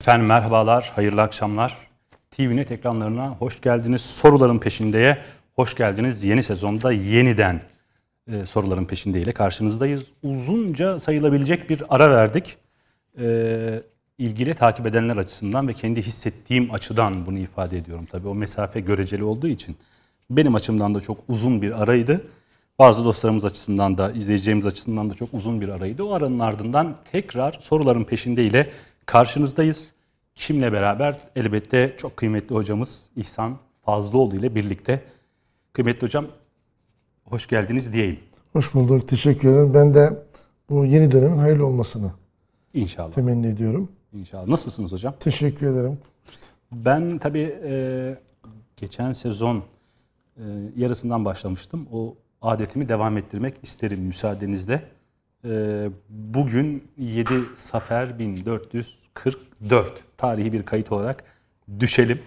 Efendim merhabalar, hayırlı akşamlar. TVNet ekranlarına hoş geldiniz. Soruların peşindeye hoş geldiniz. Yeni sezonda yeniden e, soruların peşindeyle karşınızdayız. Uzunca sayılabilecek bir ara verdik. E, ilgili takip edenler açısından ve kendi hissettiğim açıdan bunu ifade ediyorum. Tabii o mesafe göreceli olduğu için. Benim açımdan da çok uzun bir araydı. Bazı dostlarımız açısından da, izleyeceğimiz açısından da çok uzun bir araydı. O aranın ardından tekrar soruların peşindeyle karşınızdayız. Kimle beraber? Elbette çok kıymetli hocamız İhsan Fazlıoğlu ile birlikte. Kıymetli hocam, hoş geldiniz diyeyim. Hoş bulduk. Teşekkür ederim. Ben de bu yeni dönemin hayırlı olmasını İnşallah. temenni ediyorum. İnşallah. Nasılsınız hocam? Teşekkür ederim. Ben tabii e, geçen sezon e, yarısından başlamıştım. O adetimi devam ettirmek isterim müsaadenizle. E, bugün 7 Safer 1444 tarihi bir kayıt olarak düşelim.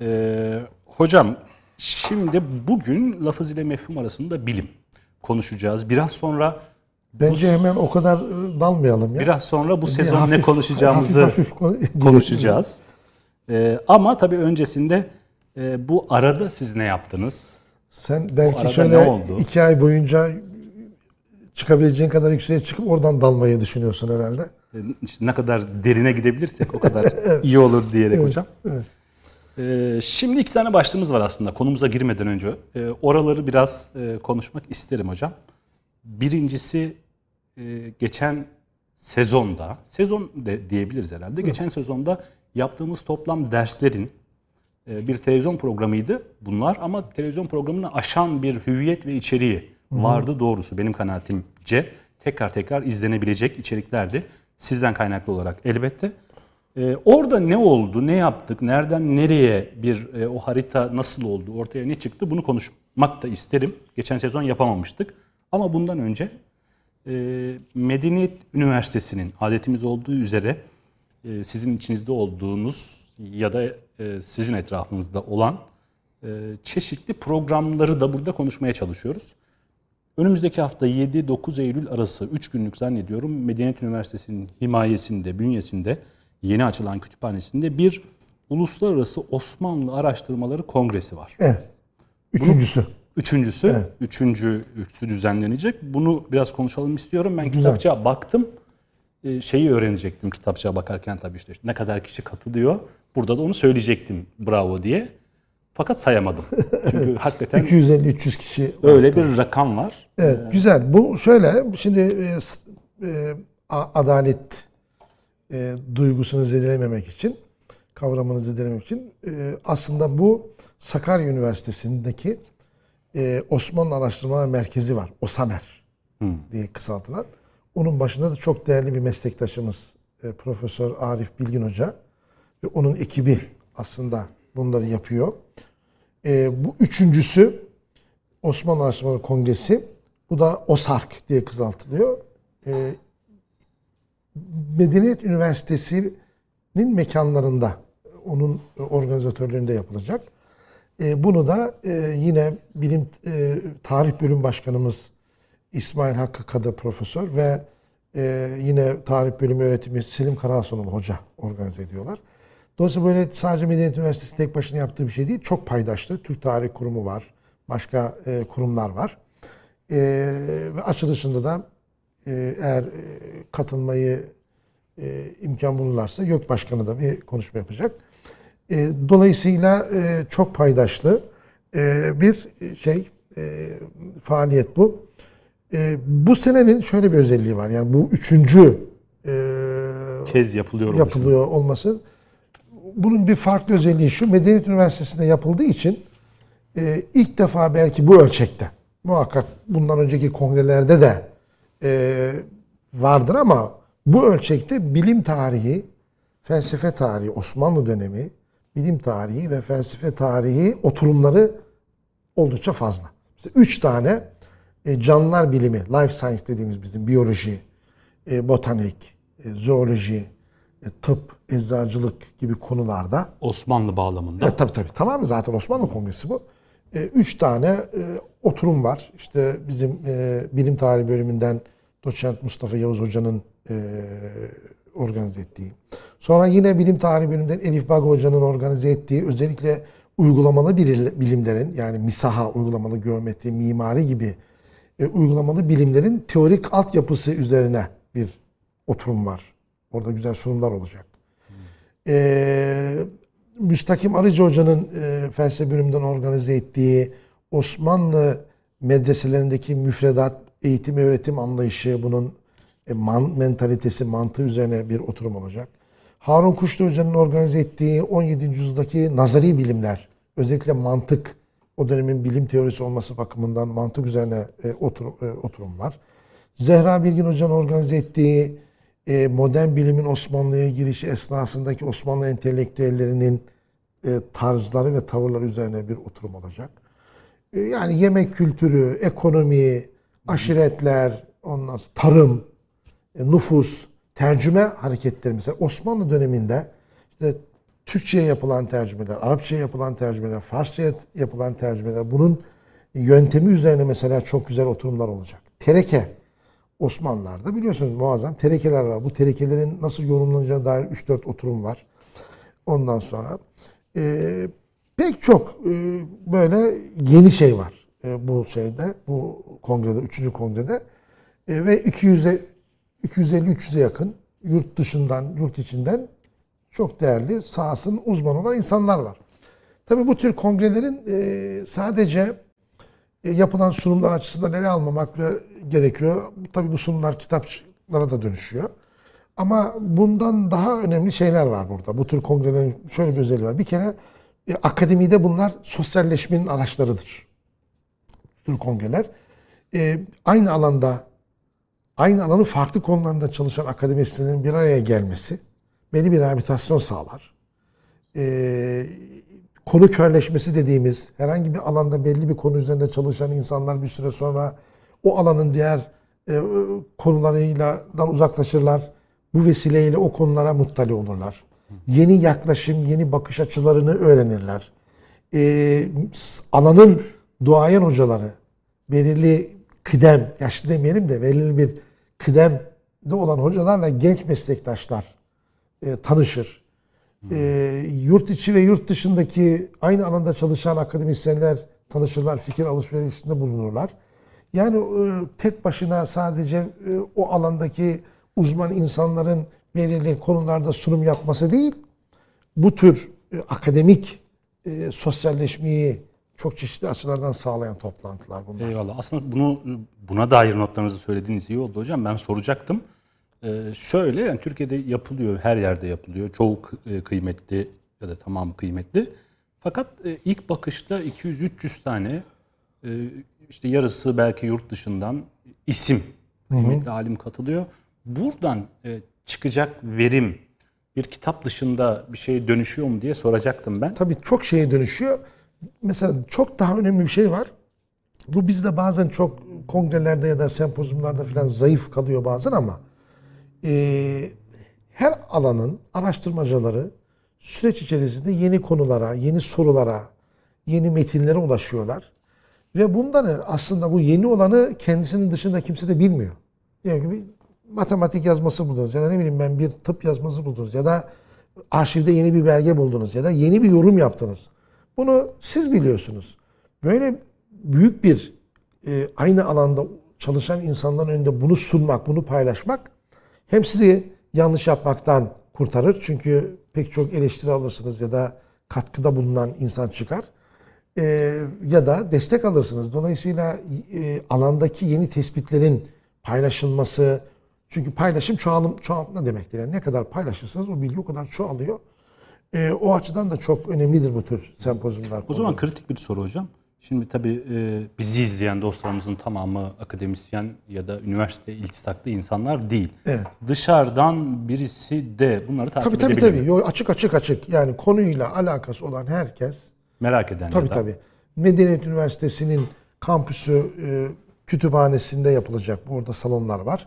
E, hocam şimdi bugün lafız ile mefhum arasında bilim konuşacağız. Biraz sonra Bence hemen o kadar e, dalmayalım ya. Biraz sonra bu sezon ne hafif- konuşacağımızı hafif hafif konu- konuşacağız. Ee, ama tabii öncesinde e, bu arada siz ne yaptınız? Sen Bu belki şöyle ne iki ay boyunca çıkabileceğin kadar yükseğe çıkıp oradan dalmayı düşünüyorsun herhalde. İşte ne kadar derine gidebilirsek o kadar iyi olur diyerek hocam. evet. Ee, şimdi iki tane başlığımız var aslında konumuza girmeden önce. Ee, oraları biraz e, konuşmak isterim hocam. Birincisi e, geçen sezonda, sezon de diyebiliriz herhalde. Geçen sezonda yaptığımız toplam derslerin e, bir televizyon programıydı bunlar ama televizyon programını aşan bir hüviyet ve içeriği vardı doğrusu benim kanaatimce. Tekrar tekrar izlenebilecek içeriklerdi. Sizden kaynaklı olarak elbette. Ee, orada ne oldu, ne yaptık, nereden nereye bir e, o harita nasıl oldu, ortaya ne çıktı bunu konuşmak da isterim. Geçen sezon yapamamıştık. Ama bundan önce e, Medeniyet Üniversitesi'nin adetimiz olduğu üzere e, sizin içinizde olduğunuz ya da e, sizin etrafınızda olan e, çeşitli programları da burada konuşmaya çalışıyoruz. Önümüzdeki hafta 7-9 Eylül arası 3 günlük zannediyorum Medeniyet Üniversitesi'nin himayesinde, bünyesinde yeni açılan kütüphanesinde bir Uluslararası Osmanlı Araştırmaları Kongresi var. Evet. Üçüncüsü. Üçüncüsü, üçüncüsü düzenlenecek. Bunu biraz konuşalım istiyorum. Ben Güzel. kitapçığa baktım. Ee, Şeyi öğrenecektim kitapçığa bakarken tabii işte ne kadar kişi katılıyor. Burada da onu söyleyecektim bravo diye. Fakat sayamadım. Çünkü hakikaten 250-300 kişi. öyle bir rakam var. Evet, güzel. Bu şöyle, şimdi e, e, adalet e, duygusunu zedelememek için, kavramını zedelememek için e, aslında bu Sakarya Üniversitesi'ndeki e, Osmanlı Araştırmalar Merkezi var. OSAMER diye kısaltılan. Onun başında da çok değerli bir meslektaşımız e, Profesör Arif Bilgin Hoca ve onun ekibi aslında bunları yapıyor. E, bu üçüncüsü Osmanlı Araştırmaları Kongresi. Bu da OSARK diye kısaltılıyor. Ee, Medeniyet Üniversitesi'nin mekanlarında, onun organizatörlüğünde yapılacak. Ee, bunu da e, yine bilim e, tarih bölüm başkanımız İsmail Hakkı Kadı Profesör ve e, yine tarih bölümü öğretimi Selim Karahasanoğlu Hoca organize ediyorlar. Dolayısıyla böyle sadece Medeniyet Üniversitesi tek başına yaptığı bir şey değil. Çok paydaşlı. Türk Tarih Kurumu var. Başka e, kurumlar var. E, ve açılışında da e, eğer e, katılmayı e, imkan bulurlarsa YÖK Başkanı da bir konuşma yapacak. E, dolayısıyla e, çok paydaşlı e, bir şey e, faaliyet bu. E, bu senenin şöyle bir özelliği var. Yani bu üçüncü e, Kez yapılıyor yapılıyor olması. Bunun bir farklı özelliği şu. Medeniyet Üniversitesi'nde yapıldığı için e, ilk defa belki bu ölçekte muhakkak bundan önceki kongrelerde de e, vardır ama bu ölçekte bilim tarihi, felsefe tarihi, Osmanlı dönemi, bilim tarihi ve felsefe tarihi oturumları oldukça fazla. Mesela üç tane e, canlılar bilimi, life science dediğimiz bizim biyoloji, e, botanik, e, zooloji, tıp, eczacılık gibi konularda Osmanlı bağlamında. Evet, tabii tabii. Tamam mı? Zaten Osmanlı Kongresi bu. E, üç tane e, oturum var. İşte bizim e, bilim tarihi bölümünden doçent Mustafa Yavuz Hoca'nın e, organize ettiği. Sonra yine bilim tarihi bölümünden Elif Baga Hoca'nın organize ettiği özellikle uygulamalı bilimlerin yani misaha, uygulamalı geometri, mimari gibi e, uygulamalı bilimlerin teorik altyapısı üzerine bir oturum var. Orada güzel sunumlar olacak. Ee, Müstakim Arıcı Hoca'nın e, felsefe bölümünden organize ettiği Osmanlı medreselerindeki müfredat, eğitim öğretim anlayışı, bunun e, man, mentalitesi, mantığı üzerine bir oturum olacak. Harun Kuşlu Hoca'nın organize ettiği 17. yüzyıldaki nazari bilimler, özellikle mantık, o dönemin bilim teorisi olması bakımından mantık üzerine e, oturum, e, oturum var. Zehra Bilgin Hoca'nın organize ettiği e, modern bilimin Osmanlı'ya girişi esnasındaki Osmanlı entelektüellerinin e, tarzları ve tavırları üzerine bir oturum olacak. E, yani yemek kültürü, ekonomi, aşiretler, ondan sonra tarım, e, nüfus, tercüme hareketleri mesela Osmanlı döneminde işte Türkçe'ye yapılan tercümeler, Arapça'ya yapılan tercümeler, Farsça'ya yapılan tercümeler bunun yöntemi üzerine mesela çok güzel oturumlar olacak. Tereke Osmanlılar'da biliyorsunuz muazzam terekeler var. Bu terekelerin nasıl yorumlanacağı dair 3-4 oturum var. Ondan sonra e, pek çok e, böyle yeni şey var e, bu şeyde, bu kongrede, 3. kongrede. E, ve 200'e 250-300'e yakın yurt dışından, yurt içinden çok değerli sahasının uzmanı olan insanlar var. Tabii bu tür kongrelerin e, sadece yapılan sunumlar açısından ele almamak gerekiyor. Tabii bu sunumlar kitaplara da dönüşüyor. Ama bundan daha önemli şeyler var burada. Bu tür kongrelerin şöyle bir özelliği var. Bir kere e, akademide bunlar sosyalleşmenin araçlarıdır. Bu tür kongreler. E, aynı alanda, aynı alanın farklı konularında çalışan akademisyenlerin bir araya gelmesi belli bir rehabilitasyon sağlar. E, konu körleşmesi dediğimiz herhangi bir alanda belli bir konu üzerinde çalışan insanlar bir süre sonra o alanın diğer e, konularıyla uzaklaşırlar. Bu vesileyle o konulara muttali olurlar. Yeni yaklaşım, yeni bakış açılarını öğrenirler. E, alanın duayen hocaları belirli kıdem, yaşlı demeyelim de belirli bir kıdemde olan hocalarla genç meslektaşlar e, tanışır. E, yurt içi ve yurt dışındaki aynı alanda çalışan akademisyenler tanışırlar, fikir alışverişinde bulunurlar. Yani e, tek başına sadece e, o alandaki uzman insanların belirli konularda sunum yapması değil, bu tür e, akademik e, sosyalleşmeyi çok çeşitli açılardan sağlayan toplantılar bunlar. Eyvallah. Aslında bunu buna dair notlarınızı söylediğiniz iyi oldu hocam. Ben soracaktım. Ee, şöyle yani Türkiye'de yapılıyor, her yerde yapılıyor. Çoğu e, kıymetli ya da tamamı kıymetli. Fakat e, ilk bakışta 200-300 tane e, işte yarısı belki yurt dışından isim kıymetli alim katılıyor. Buradan e, çıkacak verim bir kitap dışında bir şey dönüşüyor mu diye soracaktım ben. Tabii çok şeye dönüşüyor. Mesela çok daha önemli bir şey var. Bu bizde bazen çok kongrelerde ya da sempozyumlarda falan zayıf kalıyor bazen ama e, her alanın araştırmacıları süreç içerisinde yeni konulara, yeni sorulara, yeni metinlere ulaşıyorlar. Ve bunları aslında bu yeni olanı kendisinin dışında kimse de bilmiyor. Diyelim ki matematik yazması buldunuz ya da ne bileyim ben bir tıp yazması buldunuz ya da arşivde yeni bir belge buldunuz ya da yeni bir yorum yaptınız. Bunu siz biliyorsunuz. Böyle büyük bir e, aynı alanda çalışan insanların önünde bunu sunmak, bunu paylaşmak hem sizi yanlış yapmaktan kurtarır. Çünkü pek çok eleştiri alırsınız ya da katkıda bulunan insan çıkar. Ee, ya da destek alırsınız. Dolayısıyla e, alandaki yeni tespitlerin paylaşılması, çünkü paylaşım çoğalım, çoğaltma demektir. Yani ne kadar paylaşırsanız o bilgi o kadar çoğalıyor. Ee, o açıdan da çok önemlidir bu tür sempozyumlar. O zaman kritik bir soru hocam. Şimdi tabii e, bizi izleyen dostlarımızın tamamı akademisyen ya da üniversite iltisaklı insanlar değil. Evet. Dışarıdan birisi de bunları takip Tabii tabii edebilir tabii. Yo, açık açık açık. Yani konuyla alakası olan herkes Merak eden Tabii ya da. tabii. Medeniyet Üniversitesi'nin kampüsü e, kütüphanesinde yapılacak. Orada salonlar var.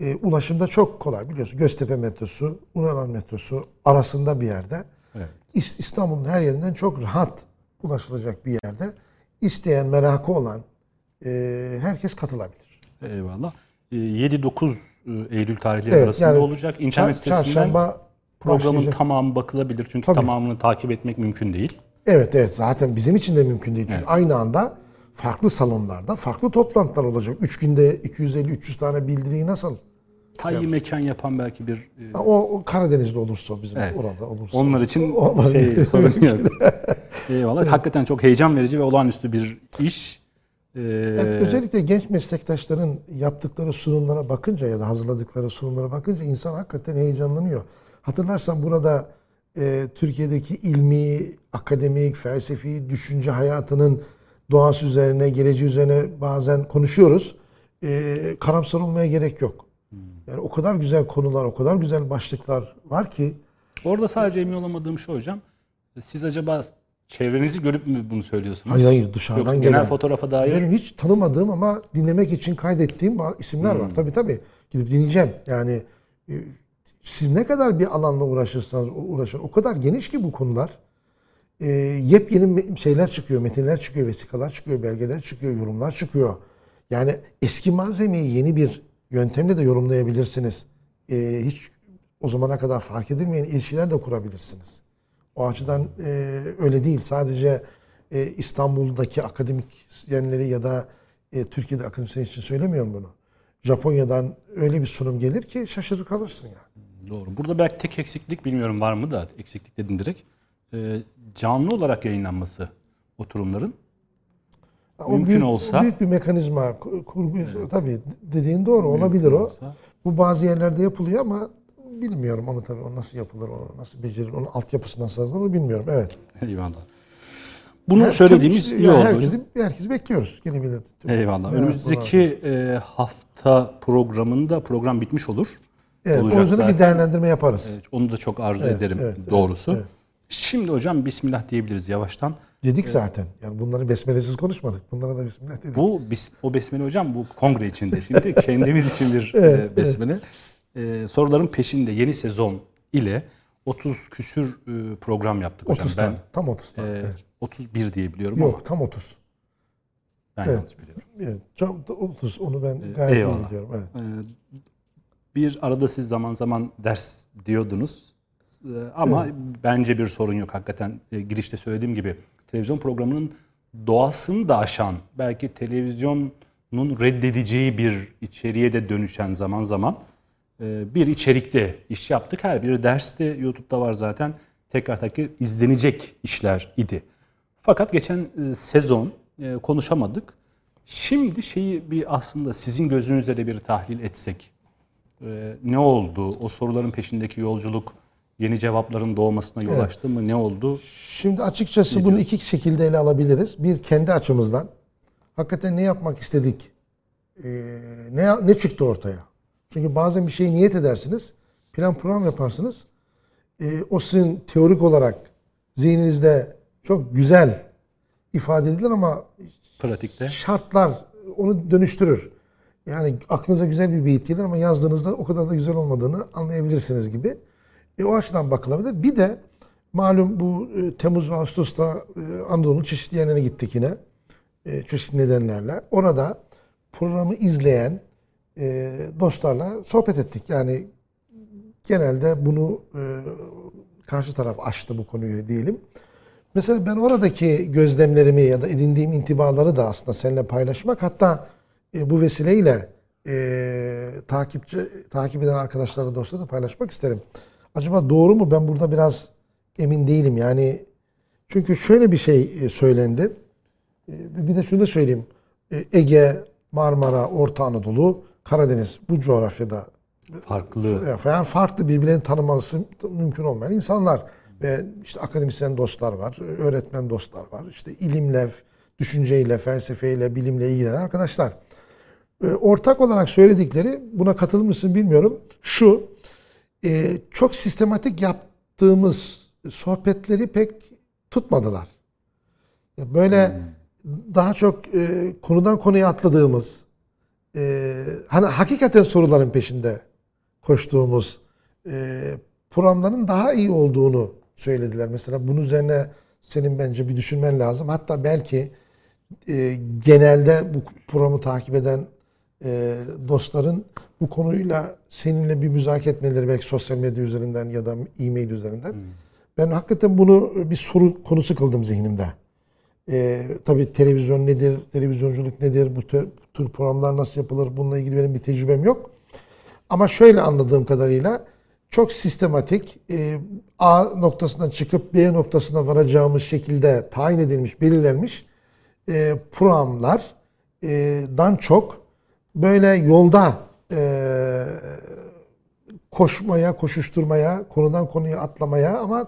E, ulaşımda çok kolay biliyorsun. Göztepe metrosu, Unalan metrosu arasında bir yerde. Evet. İs- İstanbul'un her yerinden çok rahat ulaşılacak bir yerde. İsteyen, merakı olan e, herkes katılabilir. Eyvallah. E, 7-9 Eylül tarihleri Evet, arasında yani olacak. İnternet sitesinden Programın başlayacak. tamamı bakılabilir çünkü Tabii. tamamını takip etmek mümkün değil. Evet evet zaten bizim için de mümkün değil. Çünkü aynı anda farklı salonlarda farklı toplantılar olacak. 3 günde 250-300 tane bildiriyi nasıl? Tayyi mekan yapan belki bir e, O, o Karadeniz'de olursa bizim Evet. orada olursa. onlar için Olmaz. şey sorun yok. Eyvallah. Hakikaten çok heyecan verici ve olağanüstü bir iş. Ee, Yani özellikle genç meslektaşların yaptıkları sunumlara bakınca ya da hazırladıkları sunumlara bakınca insan hakikaten heyecanlanıyor. Hatırlarsan burada e, Türkiye'deki ilmi, akademik, felsefi düşünce hayatının doğası üzerine, geleceği üzerine bazen konuşuyoruz. E, karamsar olmaya gerek yok. Yani o kadar güzel konular, o kadar güzel başlıklar var ki Orada sadece emin olamadığım şu hocam. Siz acaba çevrenizi görüp mü bunu söylüyorsunuz? hayır hayır dışarıdan Yoksa gelen. genel fotoğrafa dair Benim hiç tanımadığım ama dinlemek için kaydettiğim isimler Hmm. var. Tabii tabii. Gidip dinleyeceğim. Yani e, siz ne kadar bir alanla uğraşırsanız uğraşın o kadar geniş ki bu konular. E, yepyeni şeyler çıkıyor, metinler çıkıyor, vesikalar çıkıyor, belgeler çıkıyor, yorumlar çıkıyor. Yani eski malzemeyi yeni bir yöntemle de yorumlayabilirsiniz. E, hiç o zamana kadar fark edilmeyen ilişkiler de kurabilirsiniz. O açıdan e, öyle değil. Sadece e, İstanbul'daki akademisyenleri ya da e, Türkiye'de akademisyen için söylemiyorum bunu. Japonya'dan öyle bir sunum gelir ki şaşırır kalırsın yani. Doğru. Burada belki tek eksiklik bilmiyorum var mı da eksiklik dedim direkt. Ee, canlı olarak yayınlanması oturumların. O Mümkün büyük, olsa- büyük bir mekanizma kur- kurgu tabii dediğin doğru olabilir o. olsa. Bu bazı yerlerde yapılıyor ama bilmiyorum onu tabii o nasıl yapılır, o nasıl becerilir, onun altyapısı nasıl hazırlanır bilmiyorum. Evet. Eyvallah. Bunu Her- söylediğimiz tabii, iyi oldu. Herkesi, herkesi bekliyoruz. Gelebilir. Eyvallah. Evet, Önümüzdeki e, hafta programında program bitmiş olur. Evet, Olacak zaten. bir değerlendirme yaparız. Evet, onu da çok arzu Evet, ederim evet, evet, doğrusu. evet. Şimdi hocam Bismillah diyebiliriz yavaştan. Dedik zaten. Yani bunları besmelesiz konuşmadık. Bunlara da bismillah dedik. Bu bis, o besmele hocam bu kongre içinde. Şimdi kendimiz için bir Evet, e, besmele. E, soruların peşinde yeni sezon ile 30 küsür e, program yaptık hocam. 30 ben. Tam 30 tane. e, evet. 31 diye biliyorum ama Yok tam 30. ben evet. yanlış biliyorum. Evet, tam 30. Onu ben gayet iyi eyvallah. biliyorum. Evet. E, bir arada siz zaman zaman ders diyordunuz. E, ama bence bir sorun yok. Hakikaten e, girişte söylediğim gibi televizyon programının doğasını da aşan, belki televizyonun reddedeceği bir içeriğe de dönüşen zaman zaman e, bir içerikte iş yaptık. Her biri derste YouTube'da var zaten. Tekrar tekrar izlenecek işler idi. Fakat geçen e, sezon e, konuşamadık. Şimdi şeyi bir aslında sizin gözünüzle de bir tahlil etsek. Ne oldu? O soruların peşindeki yolculuk yeni cevapların doğmasına yol açtı mı? Ne oldu? Şimdi açıkçası bunu iki şekilde ele alabiliriz. Bir kendi açımızdan. Hakikaten ne yapmak istedik? Ee, ne ne çıktı ortaya? Çünkü bazen bir şeyi niyet edersiniz. Plan program yaparsınız. Ee, o sizin teorik olarak zihninizde çok güzel ifade edilir ama Pratikte. şartlar onu dönüştürür. Yani aklınıza güzel bir beyit gelir ama yazdığınızda o kadar da güzel olmadığını anlayabilirsiniz gibi. E, o açıdan bakılabilir. Bir de malum bu e, Temmuz ve Ağustos'ta e, Anadolu'nun çeşitli yerlerine gittik yine. E, çeşitli nedenlerle. Orada programı izleyen e, dostlarla sohbet ettik. Yani genelde bunu e, karşı taraf açtı bu konuyu diyelim. Mesela ben oradaki gözlemlerimi ya da edindiğim intibaları da aslında seninle paylaşmak hatta e, bu vesileyle e, takipçi takip eden arkadaşlarla dostlarla da paylaşmak isterim. Acaba doğru mu? Ben burada biraz emin değilim. Yani çünkü şöyle bir şey e, söylendi. E, bir de şunu da söyleyeyim. E, Ege, Marmara, Orta Anadolu, Karadeniz bu coğrafyada Farklı. yani farklı birbirlerini tanıması mümkün olmayan insanlar ve işte akademisyen dostlar var, öğretmen dostlar var, işte ilimle, düşünceyle, felsefeyle, bilimle ilgilenen arkadaşlar. Ortak olarak söyledikleri, buna katılır mısın bilmiyorum, şu, e, çok sistematik yaptığımız sohbetleri pek tutmadılar. Böyle daha çok e, konudan konuya atladığımız, e, hani hakikaten soruların peşinde koştuğumuz e, programların daha iyi olduğunu söylediler. Mesela bunun üzerine senin bence bir düşünmen lazım. Hatta belki e, genelde bu programı takip eden e, dostların bu konuyla seninle bir müzakere etmeleri belki sosyal medya üzerinden ya da e-mail üzerinden. Ben hakikaten bunu bir soru konusu kıldım zihnimde. E, tabii televizyon nedir, televizyonculuk nedir, bu tür, bu tür programlar nasıl yapılır bununla ilgili benim bir tecrübem yok. Ama şöyle anladığım kadarıyla çok sistematik e, A noktasından çıkıp B noktasına varacağımız şekilde tayin edilmiş, belirlenmiş e, programlardan çok böyle yolda e, koşmaya, koşuşturmaya, konudan konuya atlamaya ama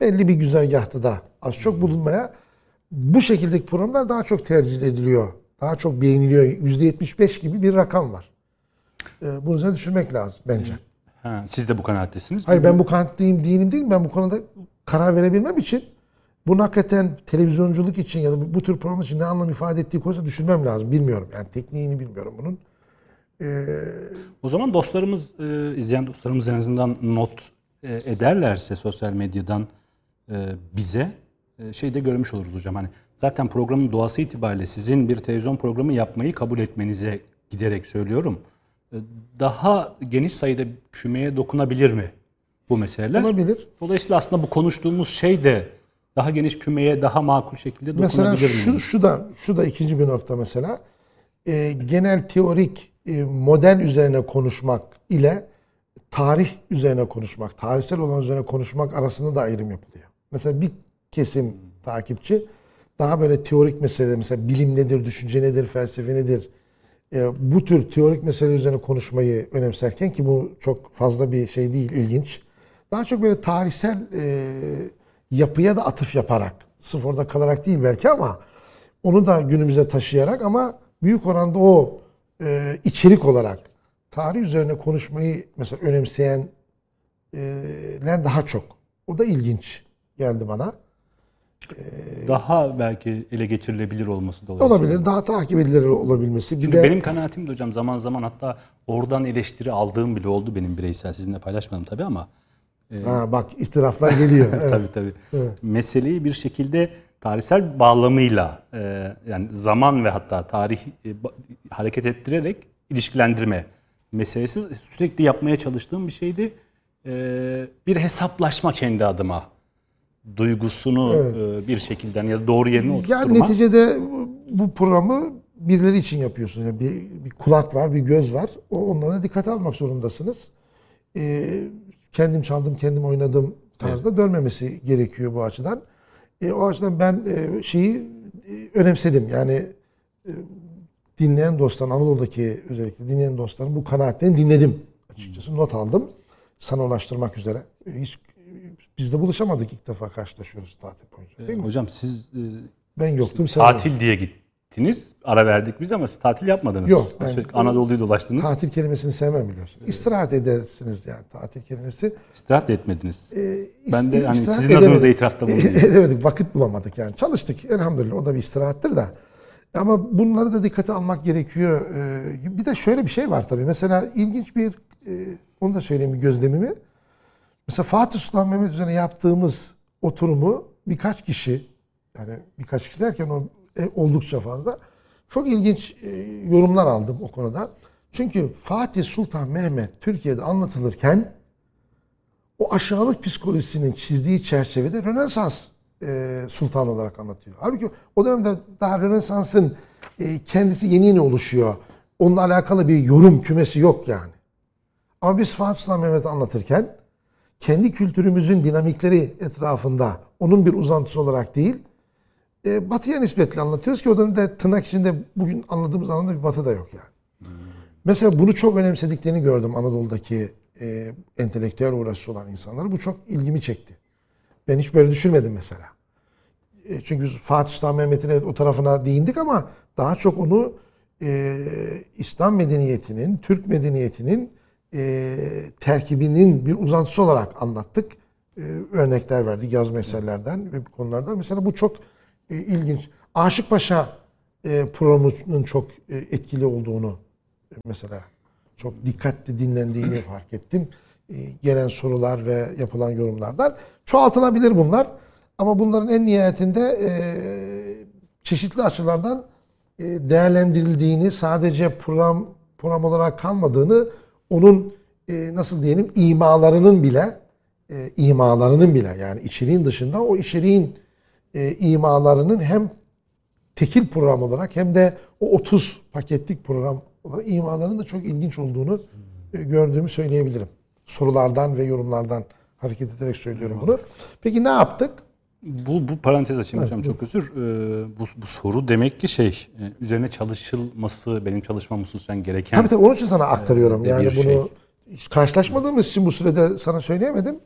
belli bir güzergahta da az çok bulunmaya bu şekildeki programlar daha çok tercih ediliyor. Daha çok beğeniliyor. %75 gibi bir rakam var. E, bunu üzerine düşünmek lazım bence. Ha, siz de bu kanaattesiniz. Hayır ben bu kanaatliyim değilim değil. Ben bu konuda karar verebilmem için bunu hakikaten televizyonculuk için ya da bu, bu tür program için ne anlam ifade ettiği konusunda düşünmem lazım. Bilmiyorum yani tekniğini bilmiyorum bunun. O zaman dostlarımız, e, izleyen dostlarımız en azından not e, ederlerse sosyal medyadan e, bize e, şey de görmüş oluruz hocam. Hani zaten programın doğası itibariyle sizin bir televizyon programı yapmayı kabul etmenize giderek söylüyorum. E, daha geniş sayıda kümeye dokunabilir mi bu meseleler? Olabilir. Dolayısıyla aslında bu konuştuğumuz şey de daha geniş kümeye daha makul şekilde Mesela dokunabilir mi? şu, şu da şu da ikinci bir nokta mesela. Ee, genel teorik e, model üzerine konuşmak ile tarih üzerine konuşmak, tarihsel olan üzerine konuşmak arasında da ayrım yapılıyor. Mesela bir kesim takipçi daha böyle teorik mesele mesela bilim nedir, düşünce nedir, felsefe nedir? e, bu tür teorik mesele üzerine konuşmayı önemserken ki bu çok fazla bir şey değil, ilginç. Daha çok böyle tarihsel e, yapıya da atıf yaparak, sırf orada kalarak değil belki ama onu da günümüze taşıyarak ama büyük oranda o e, içerik olarak tarih üzerine konuşmayı mesela önemseyenler daha çok. O da ilginç geldi bana. Daha belki ele geçirilebilir olması dolayısıyla. Olabilir. Daha takip edilir olabilmesi. Bir Çünkü de benim kanaatim de hocam zaman zaman hatta oradan eleştiri aldığım bile oldu benim bireysel. Sizinle paylaşmadım tabii ama. Ha, bak istiraflar geliyor. Evet. tabii tabii. Meseleyi bir şekilde tarihsel bağlamıyla e, yani zaman ve hatta tarih e, hareket ettirerek ilişkilendirme meselesi sürekli yapmaya çalıştığım bir şeydi. E, bir hesaplaşma kendi adıma duygusunu e, bir şekilde ya da doğru yerine oturtma. Yani neticede bu programı birileri için yapıyorsunuz. Yani bir, bir kulak var, bir göz var. O, onlara dikkat almak zorundasınız. Ee, kendim çaldım, kendim oynadım tarzda dönmemesi gerekiyor bu açıdan. E, o açıdan ben e, şeyi e, önemsedim. Yani e, dinleyen dostların, Anadolu'daki özellikle dinleyen dostların bu kanaatlerini dinledim. Açıkçası not aldım. Sana ulaştırmak üzere. Hiç biz de buluşamadık ilk defa karşılaşıyoruz tatil boyunca. Değil mi? Hocam siz e, Ben yoktum sen tatil diye gittiniz. Ara verdik biz ama siz tatil yapmadınız. Yok, ben- Sürekli Anadolu'yu dolaştınız. Tatil kelimesini sevmem biliyorsun. İstirahat edersiniz yani tatil kelimesi. İstirahat da etmediniz. Ee, Ben de hani sizin adınıza edemedik. itirafta bulunayım. Edemedik, vakit bulamadık yani. Çalıştık elhamdülillah o da bir istirahattir da. Ama bunları da dikkate almak gerekiyor. Ee, bir de şöyle bir şey var tabii. Mesela ilginç bir, e, onu da söyleyeyim bir gözlemimi. Mesela Fatih Sultan Mehmet üzerine yaptığımız oturumu birkaç kişi, yani birkaç kişi derken o e, oldukça fazla, çok ilginç e, yorumlar aldım o konuda. Çünkü Fatih Sultan Mehmet Türkiye'de anlatılırken o aşağılık psikolojisinin çizdiği çerçevede Rönesans e, sultan olarak anlatıyor. Halbuki o dönemde daha Rönesans'ın e, kendisi yeni yeni oluşuyor. Onunla alakalı bir yorum kümesi yok yani. Ama biz Fatih Sultan Mehmet'i anlatırken kendi kültürümüzün dinamikleri etrafında onun bir uzantısı olarak değil, e, batıya nispetle anlatıyoruz ki o dönemde tırnak içinde bugün anladığımız anlamda bir batı da yok yani. Mesela bunu çok önemsediklerini gördüm Anadolu'daki e, entelektüel uğraşısı olan insanları. Bu çok ilgimi çekti. Ben hiç böyle düşünmedim mesela. E, çünkü Fatih Sultan Mehmet'in evet o tarafına değindik ama daha çok onu e, İslam medeniyetinin, Türk medeniyetinin e, terkibinin bir uzantısı olarak anlattık. E, örnekler verdik yazma eserlerden ve konulardan. Mesela bu çok e, ilginç. Aşık Paşa e, programının çok e, etkili olduğunu mesela çok dikkatli dinlendiğini fark ettim. E, gelen sorular ve yapılan yorumlardan. Çoğaltılabilir bunlar. Ama bunların en nihayetinde e, çeşitli açılardan e, değerlendirildiğini sadece program program olarak kalmadığını onun e, nasıl diyelim imalarının bile e, imalarının bile yani içeriğin dışında o içeriğin e, imalarının hem tekil program olarak hem de o 30 paketlik program olarak imalarının da çok ilginç olduğunu e, gördüğümü söyleyebilirim. Sorulardan ve yorumlardan hareket ederek söylüyorum bunu. Peki ne yaptık? Bu, bu parantez açayım hocam çok özür. Ee, bu, bu soru demek ki şey e, üzerine çalışılması benim çalışmam hususen gereken Tabii tabii onun için sana aktarıyorum. Ee, yani bunu şey. karşılaşmadığımız için bu sürede sana söyleyemedim.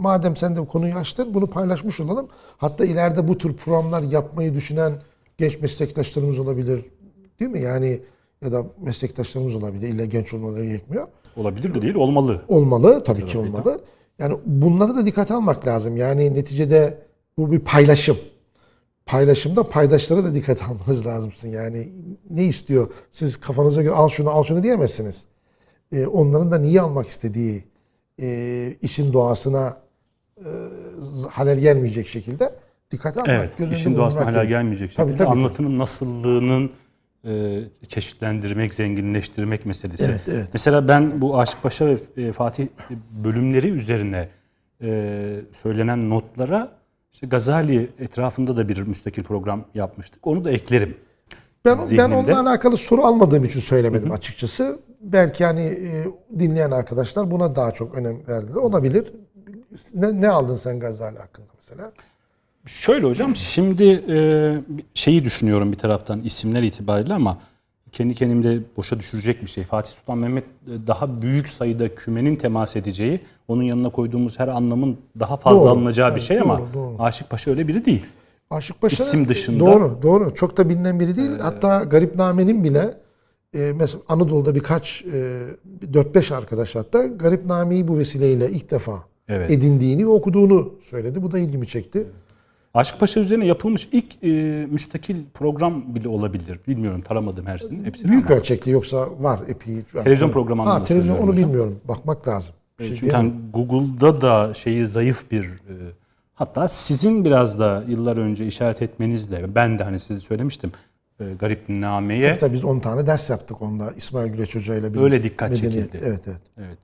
Madem sen de konuyu açtın bunu paylaşmış olalım. Hatta ileride bu tür programlar yapmayı düşünen genç meslektaşlarımız olabilir. Değil mi? Yani ya da meslektaşlarımız olabilir. İlla genç olmaları gerekmiyor. olabilir de değil olmalı. Olmalı. Tabii ki olmalı. Yani bunları da dikkate almak lazım. Yani neticede bu bir paylaşım. Paylaşımda paydaşlara da dikkat almanız lazımsın. Yani ne istiyor? Siz kafanıza göre al şunu al şunu diyemezsiniz. Ee, onların da niye almak istediği e, işin doğasına halel gelmeyecek şekilde dikkat almak. Evet, göz önünde işin doğasına gerekiyor. gelmeyecek Tabii, şekilde tabii. anlatının nasıllığının e, çeşitlendirmek, zenginleştirmek meselesi. Evet, evet. Mesela ben bu Aşık Paşa ve e, Fatih bölümleri üzerine e, söylenen notlara işte Gazali etrafında da bir müstakil program yapmıştık. Onu da eklerim. Ben, ben onunla alakalı soru almadığım için söylemedim açıkçası. Belki hani e, dinleyen arkadaşlar buna daha çok önem verdiler. Olabilir. Ne, ne aldın sen Gazali hakkında mesela? Şöyle hocam şimdi e, şeyi düşünüyorum bir taraftan isimler itibariyle ama kendi kendimde boşa düşürecek bir şey. Fatih Sultan Mehmet e, daha büyük sayıda kümenin temas edeceği, onun yanına koyduğumuz her anlamın daha fazla Doğru. alınacağı bir Evet, şey ama doğru, doğru. Aşık Paşa öyle biri değil. Aşık Paşa İsim dışında- Doğru, doğru. Çok da bilinen biri değil. Hatta Garipname'nin bile e, mesela Anadolu'da birkaç e, 4-5 arkadaş hatta Garipname'yi bu vesileyle ilk defa Evet. edindiğini ve okuduğunu söyledi. Bu da ilgimi çekti. Aşık Paşa üzerine yapılmış ilk e, müstakil program bile olabilir. Bilmiyorum taramadım hepsini. hepsini Büyük ama. ölçekli yoksa var epey. Televizyon programı Ha, televizyon onu hocam. bilmiyorum. Bakmak lazım. Bir şey Çünkü hani Google'da da şeyi zayıf bir e, hatta sizin biraz da yıllar önce işaret etmenizle ben de hani size söylemiştim e, garip nameye Hatta biz 10 tane ders yaptık onda İsmail Güleç Hoca ile. Öyle dikkat Medeniyet. çekildi. Evet evet. evet.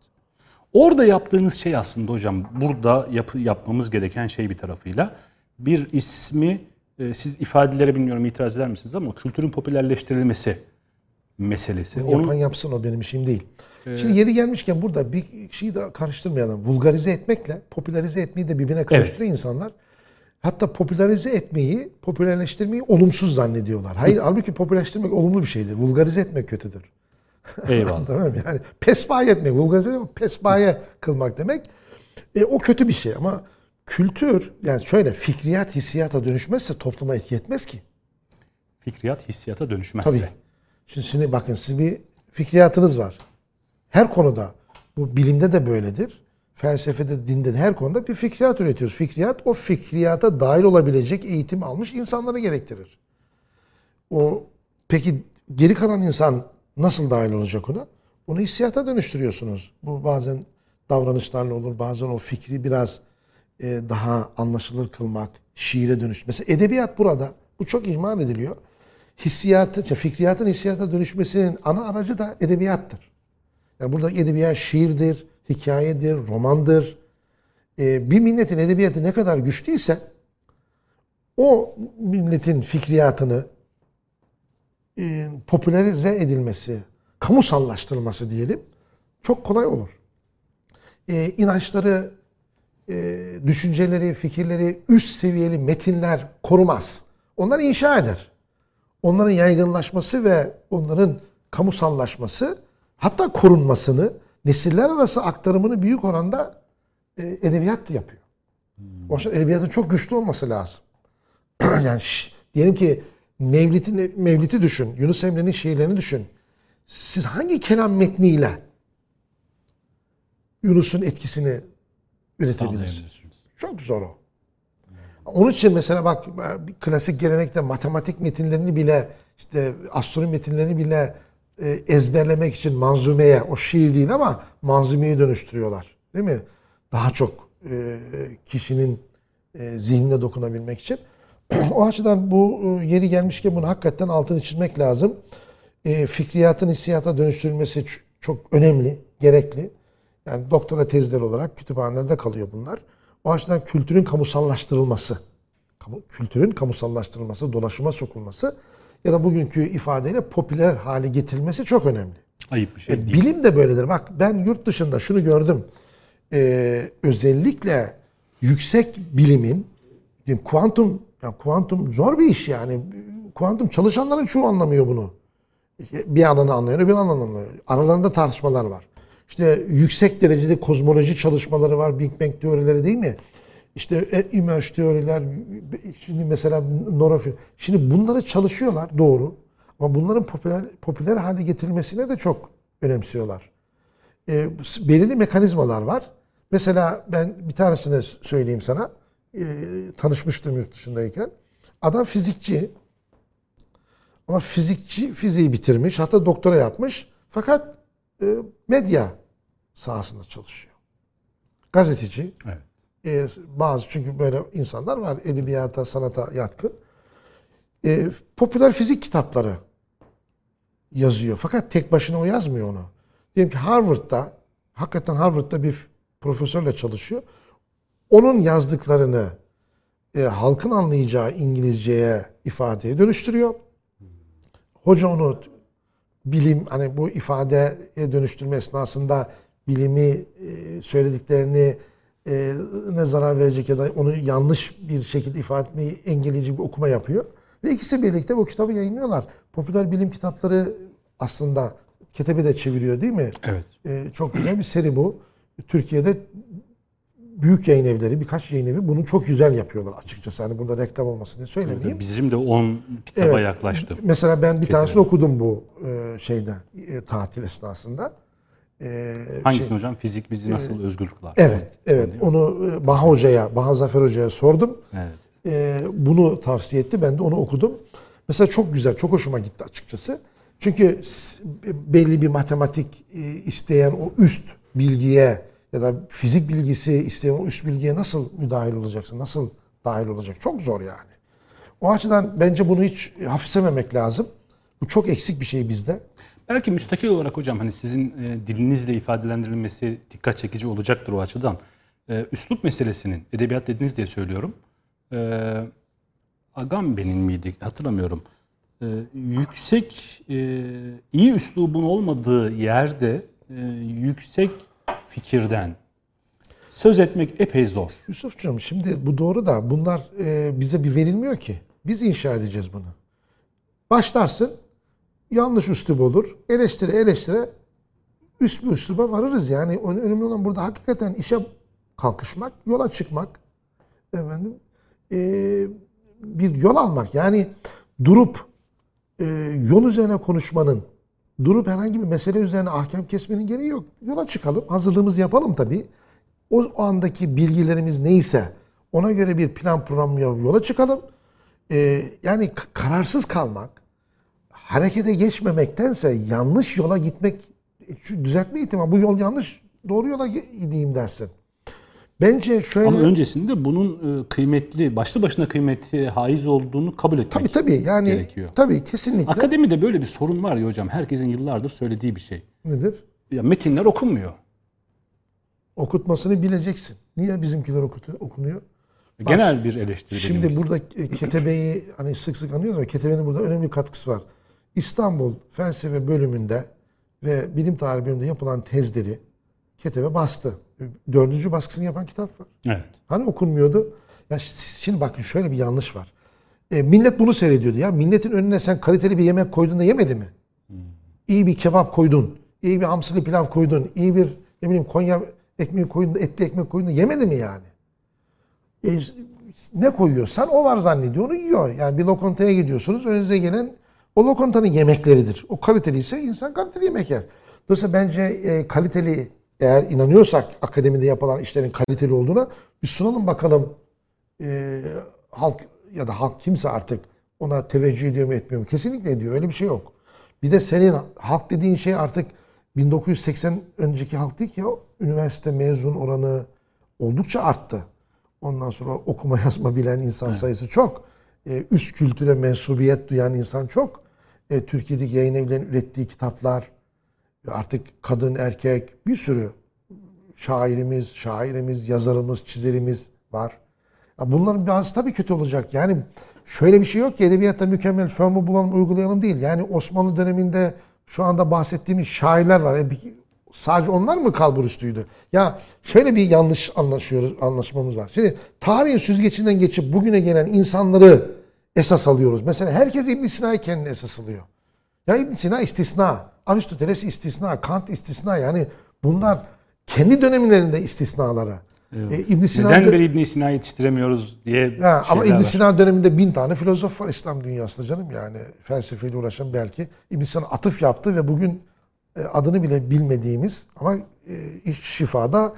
Orada yaptığınız şey aslında hocam burada yapı, yapmamız gereken şey bir tarafıyla bir ismi e, siz ifadelere bilmiyorum itiraz eder misiniz ama kültürün popülerleştirilmesi meselesi. Yapan Onu yapsın o benim işim değil. Şimdi yeri gelmişken burada bir şeyi de karıştırmayalım. Vulgarize etmekle popülerize etmeyi de birbirine karıştırıyor insanlar. Hatta popülerize etmeyi, popülerleştirmeyi olumsuz zannediyorlar. Hayır, halbuki popülerleştirmek olumlu bir şeydir. Vulgarize etmek kötüdür. Eyvallah. Tamam? Yani pespaye etmek, vulgarize etmek, pespaye kılmak demek. E, o kötü bir şey ama kültür, yani şöyle fikriyat hissiyata dönüşmezse topluma etki etmez ki. Fikriyat hissiyata dönüşmezse. Tabii. Şimdi, şimdi bakın siz bir fikriyatınız var. Her konuda. Bu bilimde de böyledir. Felsefede, dinde de her konuda bir fikriyat üretiyoruz. Fikriyat o fikriyata dahil olabilecek eğitim almış insanları gerektirir. O peki geri kalan insan nasıl dahil olacak ona? Onu hissiyata dönüştürüyorsunuz. Bu bazen davranışlarla olur. Bazen o fikri biraz e, daha anlaşılır kılmak, şiire dönüş. Mesela edebiyat burada. Bu çok ihmal ediliyor. Hissiyatı, işte fikriyatın hissiyata dönüşmesinin ana aracı da edebiyattır. Yani burada edebiyat şiirdir, hikayedir, romandır. E, bir milletin edebiyatı ne kadar güçlüyse o milletin fikriyatını e, popülerize edilmesi, kamusallaştırılması diyelim çok kolay olur. E, inançları, e, düşünceleri, fikirleri üst seviyeli metinler korumaz. Onları inşa eder. Onların yaygınlaşması ve onların kamusallaşması hatta korunmasını, nesiller arası aktarımını büyük oranda e, edebiyat yapıyor. O yüzden edebiyatın çok güçlü olması lazım. yani şş, diyelim ki Mevlid'i, Mevlid'i düşün, Yunus Emre'nin şiirlerini düşün. Siz hangi kelam metniyle Yunus'un etkisini üretebilirsiniz? Çok zor o. Onun için mesela bak klasik gelenekte matematik metinlerini bile işte astronomi metinlerini bile e, ezberlemek için manzumeye, o şiir değil ama manzumeye dönüştürüyorlar. Değil mi? Daha çok e, kişinin e, zihnine dokunabilmek için. O açıdan bu e, yeri gelmişken bunu hakikaten altını çizmek lazım. E, fikriyatın hissiyata dönüştürülmesi çok önemli, gerekli. Yani doktora tezleri olarak kütüphanelerde kalıyor bunlar. O açıdan kültürün kamusallaştırılması, kamu- kültürün kamusallaştırılması, dolaşıma sokulması ya da bugünkü ifadeyle popüler hale getirilmesi çok önemli. Ayıp bir şey E, değil. bilim de böyledir. Bak ben yurt dışında şunu gördüm. Ee, özellikle yüksek bilimin kuantum yani kuantum zor bir iş yani. Kuantum çalışanların çoğu anlamıyor bunu. Bir alanı anlıyor, bir alanı anlamıyor. Aralarında tartışmalar var. İşte yüksek derecede kozmoloji çalışmaları var, Big Bang teorileri değil mi? İşte e, imaj teoriler, şimdi mesela norofil. Şimdi bunları çalışıyorlar doğru. Ama bunların popüler popüler hale getirilmesine de çok önemsiyorlar. E, belirli mekanizmalar var. Mesela ben bir tanesini söyleyeyim sana. E, tanışmıştım yurt dışındayken. Adam fizikçi. Ama fizikçi fiziği bitirmiş. Hatta doktora yapmış. Fakat e, medya sahasında çalışıyor. Gazeteci. Evet. E, bazı çünkü böyle insanlar var edebiyata, sanata yatkın. E, popüler fizik kitapları yazıyor. Fakat tek başına o yazmıyor onu. Diyelim ki Harvard'da, hakikaten Harvard'da bir profesörle çalışıyor. Onun yazdıklarını e, halkın anlayacağı İngilizceye ifadeye dönüştürüyor. Hoca onu bilim hani bu ifadeye dönüştürme esnasında bilimi e, söylediklerini e, ne zarar verecek ya da onu yanlış bir şekilde ifade etmeyi engelleyici bir okuma yapıyor. Ve ikisi birlikte bu kitabı yayınlıyorlar. Popüler bilim kitapları aslında Ketebe de çeviriyor değil mi? Evet. E, çok güzel bir seri bu. Türkiye'de büyük yayın evleri, birkaç yayın evi bunu çok güzel yapıyorlar açıkçası. Hani burada reklam olmasın diye söylemeyeyim. Bizim de 10 kitaba Evet. yaklaştım. Mesela ben bir tanesini okudum bu e, şeyde e, tatil esnasında. E, Hangisini şey- hocam? Fizik bizi nasıl özgürlük kılar? Evet, evet. Onu Baha Hoca'ya, Baha Zafer Hoca'ya sordum. Evet. Bunu tavsiye etti. Ben de onu okudum. Mesela çok güzel, çok hoşuma gitti açıkçası. Çünkü belli bir matematik isteyen o üst bilgiye ya da fizik bilgisi isteyen üst bilgiye nasıl müdahil olacaksın? Nasıl dahil olacak? Çok zor yani. O açıdan bence bunu hiç hafiflememek lazım. Bu çok eksik bir şey bizde. Belki müstakil olarak hocam hani sizin e, dilinizle ifadelendirilmesi dikkat çekici olacaktır o açıdan. E, üslup meselesinin, edebiyat dediniz diye söylüyorum. E, Agamben'in miydi hatırlamıyorum. E, yüksek, e, iyi üslubun olmadığı yerde e, yüksek fikirden söz etmek epey zor. Yusufcuğum şimdi bu doğru da bunlar e, bize bir verilmiyor ki. Biz inşa edeceğiz bunu. Başlarsın, yanlış üslup olur, eleştire eleştire üst bir üsluba varırız. Yani ön- önemli olan burada hakikaten işe kalkışmak, yola çıkmak, efendim, e, bir yol almak. Yani durup e, yol üzerine konuşmanın, durup herhangi bir mesele üzerine ahkam kesmenin gereği yok. Yola çıkalım, hazırlığımızı yapalım tabii. O andaki bilgilerimiz neyse ona göre bir plan program yola çıkalım. E, yani kararsız kalmak, harekete geçmemektense yanlış yola gitmek, şu düzeltme ihtimali bu yol yanlış, doğru yola gi- gideyim dersin. Bence şöyle... Ama öncesinde bunun e, kıymetli, başlı başına kıymeti haiz olduğunu kabul etmek tabii tabii yani gerekiyor. tabii kesinlikle. Akademide böyle bir sorun var ya hocam. Herkesin yıllardır söylediği bir şey. Nedir? Ya metinler okunmuyor. Okutmasını bileceksin. Niye bizimkiler okutu, okunuyor? Genel bir eleştiri Şimdi benim. burada Ketebe'yi hani sık sık anıyoruz ama Ketebe'nin burada önemli katkısı var. İstanbul Felsefe bölümünde ve bilim tarihi bölümünde yapılan tezleri Ketebe bastı. Dördüncü baskısını yapan kitap var. Evet. Hani okunmuyordu? Ya şimdi bakın şöyle bir yanlış var. E, millet bunu seyrediyordu ya. Milletin önüne sen kaliteli bir yemek koydun da yemedi mi? İyi bir kebap koydun. iyi bir hamsili pilav koydun. iyi bir ne bileyim Konya ekmeği koydun da etli ekmek koydun da yemedi mi yani? E, ne koyuyorsan o var zannediyor. Onu yiyor. Yani bir lokantaya gidiyorsunuz. Önünüze gelen o lokantanın yemekleridir. O kaliteliyse insan kaliteli yemek yer. Dolayısıyla bence e, kaliteli eğer inanıyorsak akademide yapılan işlerin kaliteli olduğuna bir sunalım bakalım e, halk ya da halk kimse artık ona teveccüh ediyor mu etmiyor mu? Kesinlikle ediyor. Öyle bir şey yok. Bir de senin halk dediğin şey artık 1980 önceki halk değil ki ya. Üniversite mezun oranı oldukça arttı. Ondan sonra okuma yazma bilen insan sayısı çok. Ee, üst kültüre mensubiyet duyan insan çok. e, Türkiye'deki yayın evlerinin ürettiği kitaplar, artık kadın, erkek bir sürü şairimiz, şairimiz, yazarımız, çizerimiz var. Bunların bazı tabii kötü olacak. Yani şöyle bir şey yok ki edebiyatta mükemmel formu bulalım, uygulayalım değil. Yani Osmanlı döneminde şu anda bahsettiğimiz şairler var. E, sadece onlar mı kalbur üstüydü? Ya şöyle bir yanlış anlaşıyoruz, anlaşmamız var. Şimdi tarihin süzgecinden geçip bugüne gelen insanları esas alıyoruz. Mesela herkes İbn Sina'yı kendine esas alıyor. Ya İbn Sina istisna. Aristoteles istisna. Kant istisna. Yani bunlar kendi dönemlerinde istisnaları. E, İbn Sina Neden beri İbn Sina yetiştiremiyoruz diye Ha, ama İbn. Sina döneminde bin tane filozof var İslam dünyasında canım yani. Felsefeyle uğraşan belki. İbn Sina atıf yaptı ve bugün e, adını bile bilmediğimiz ama e, şifada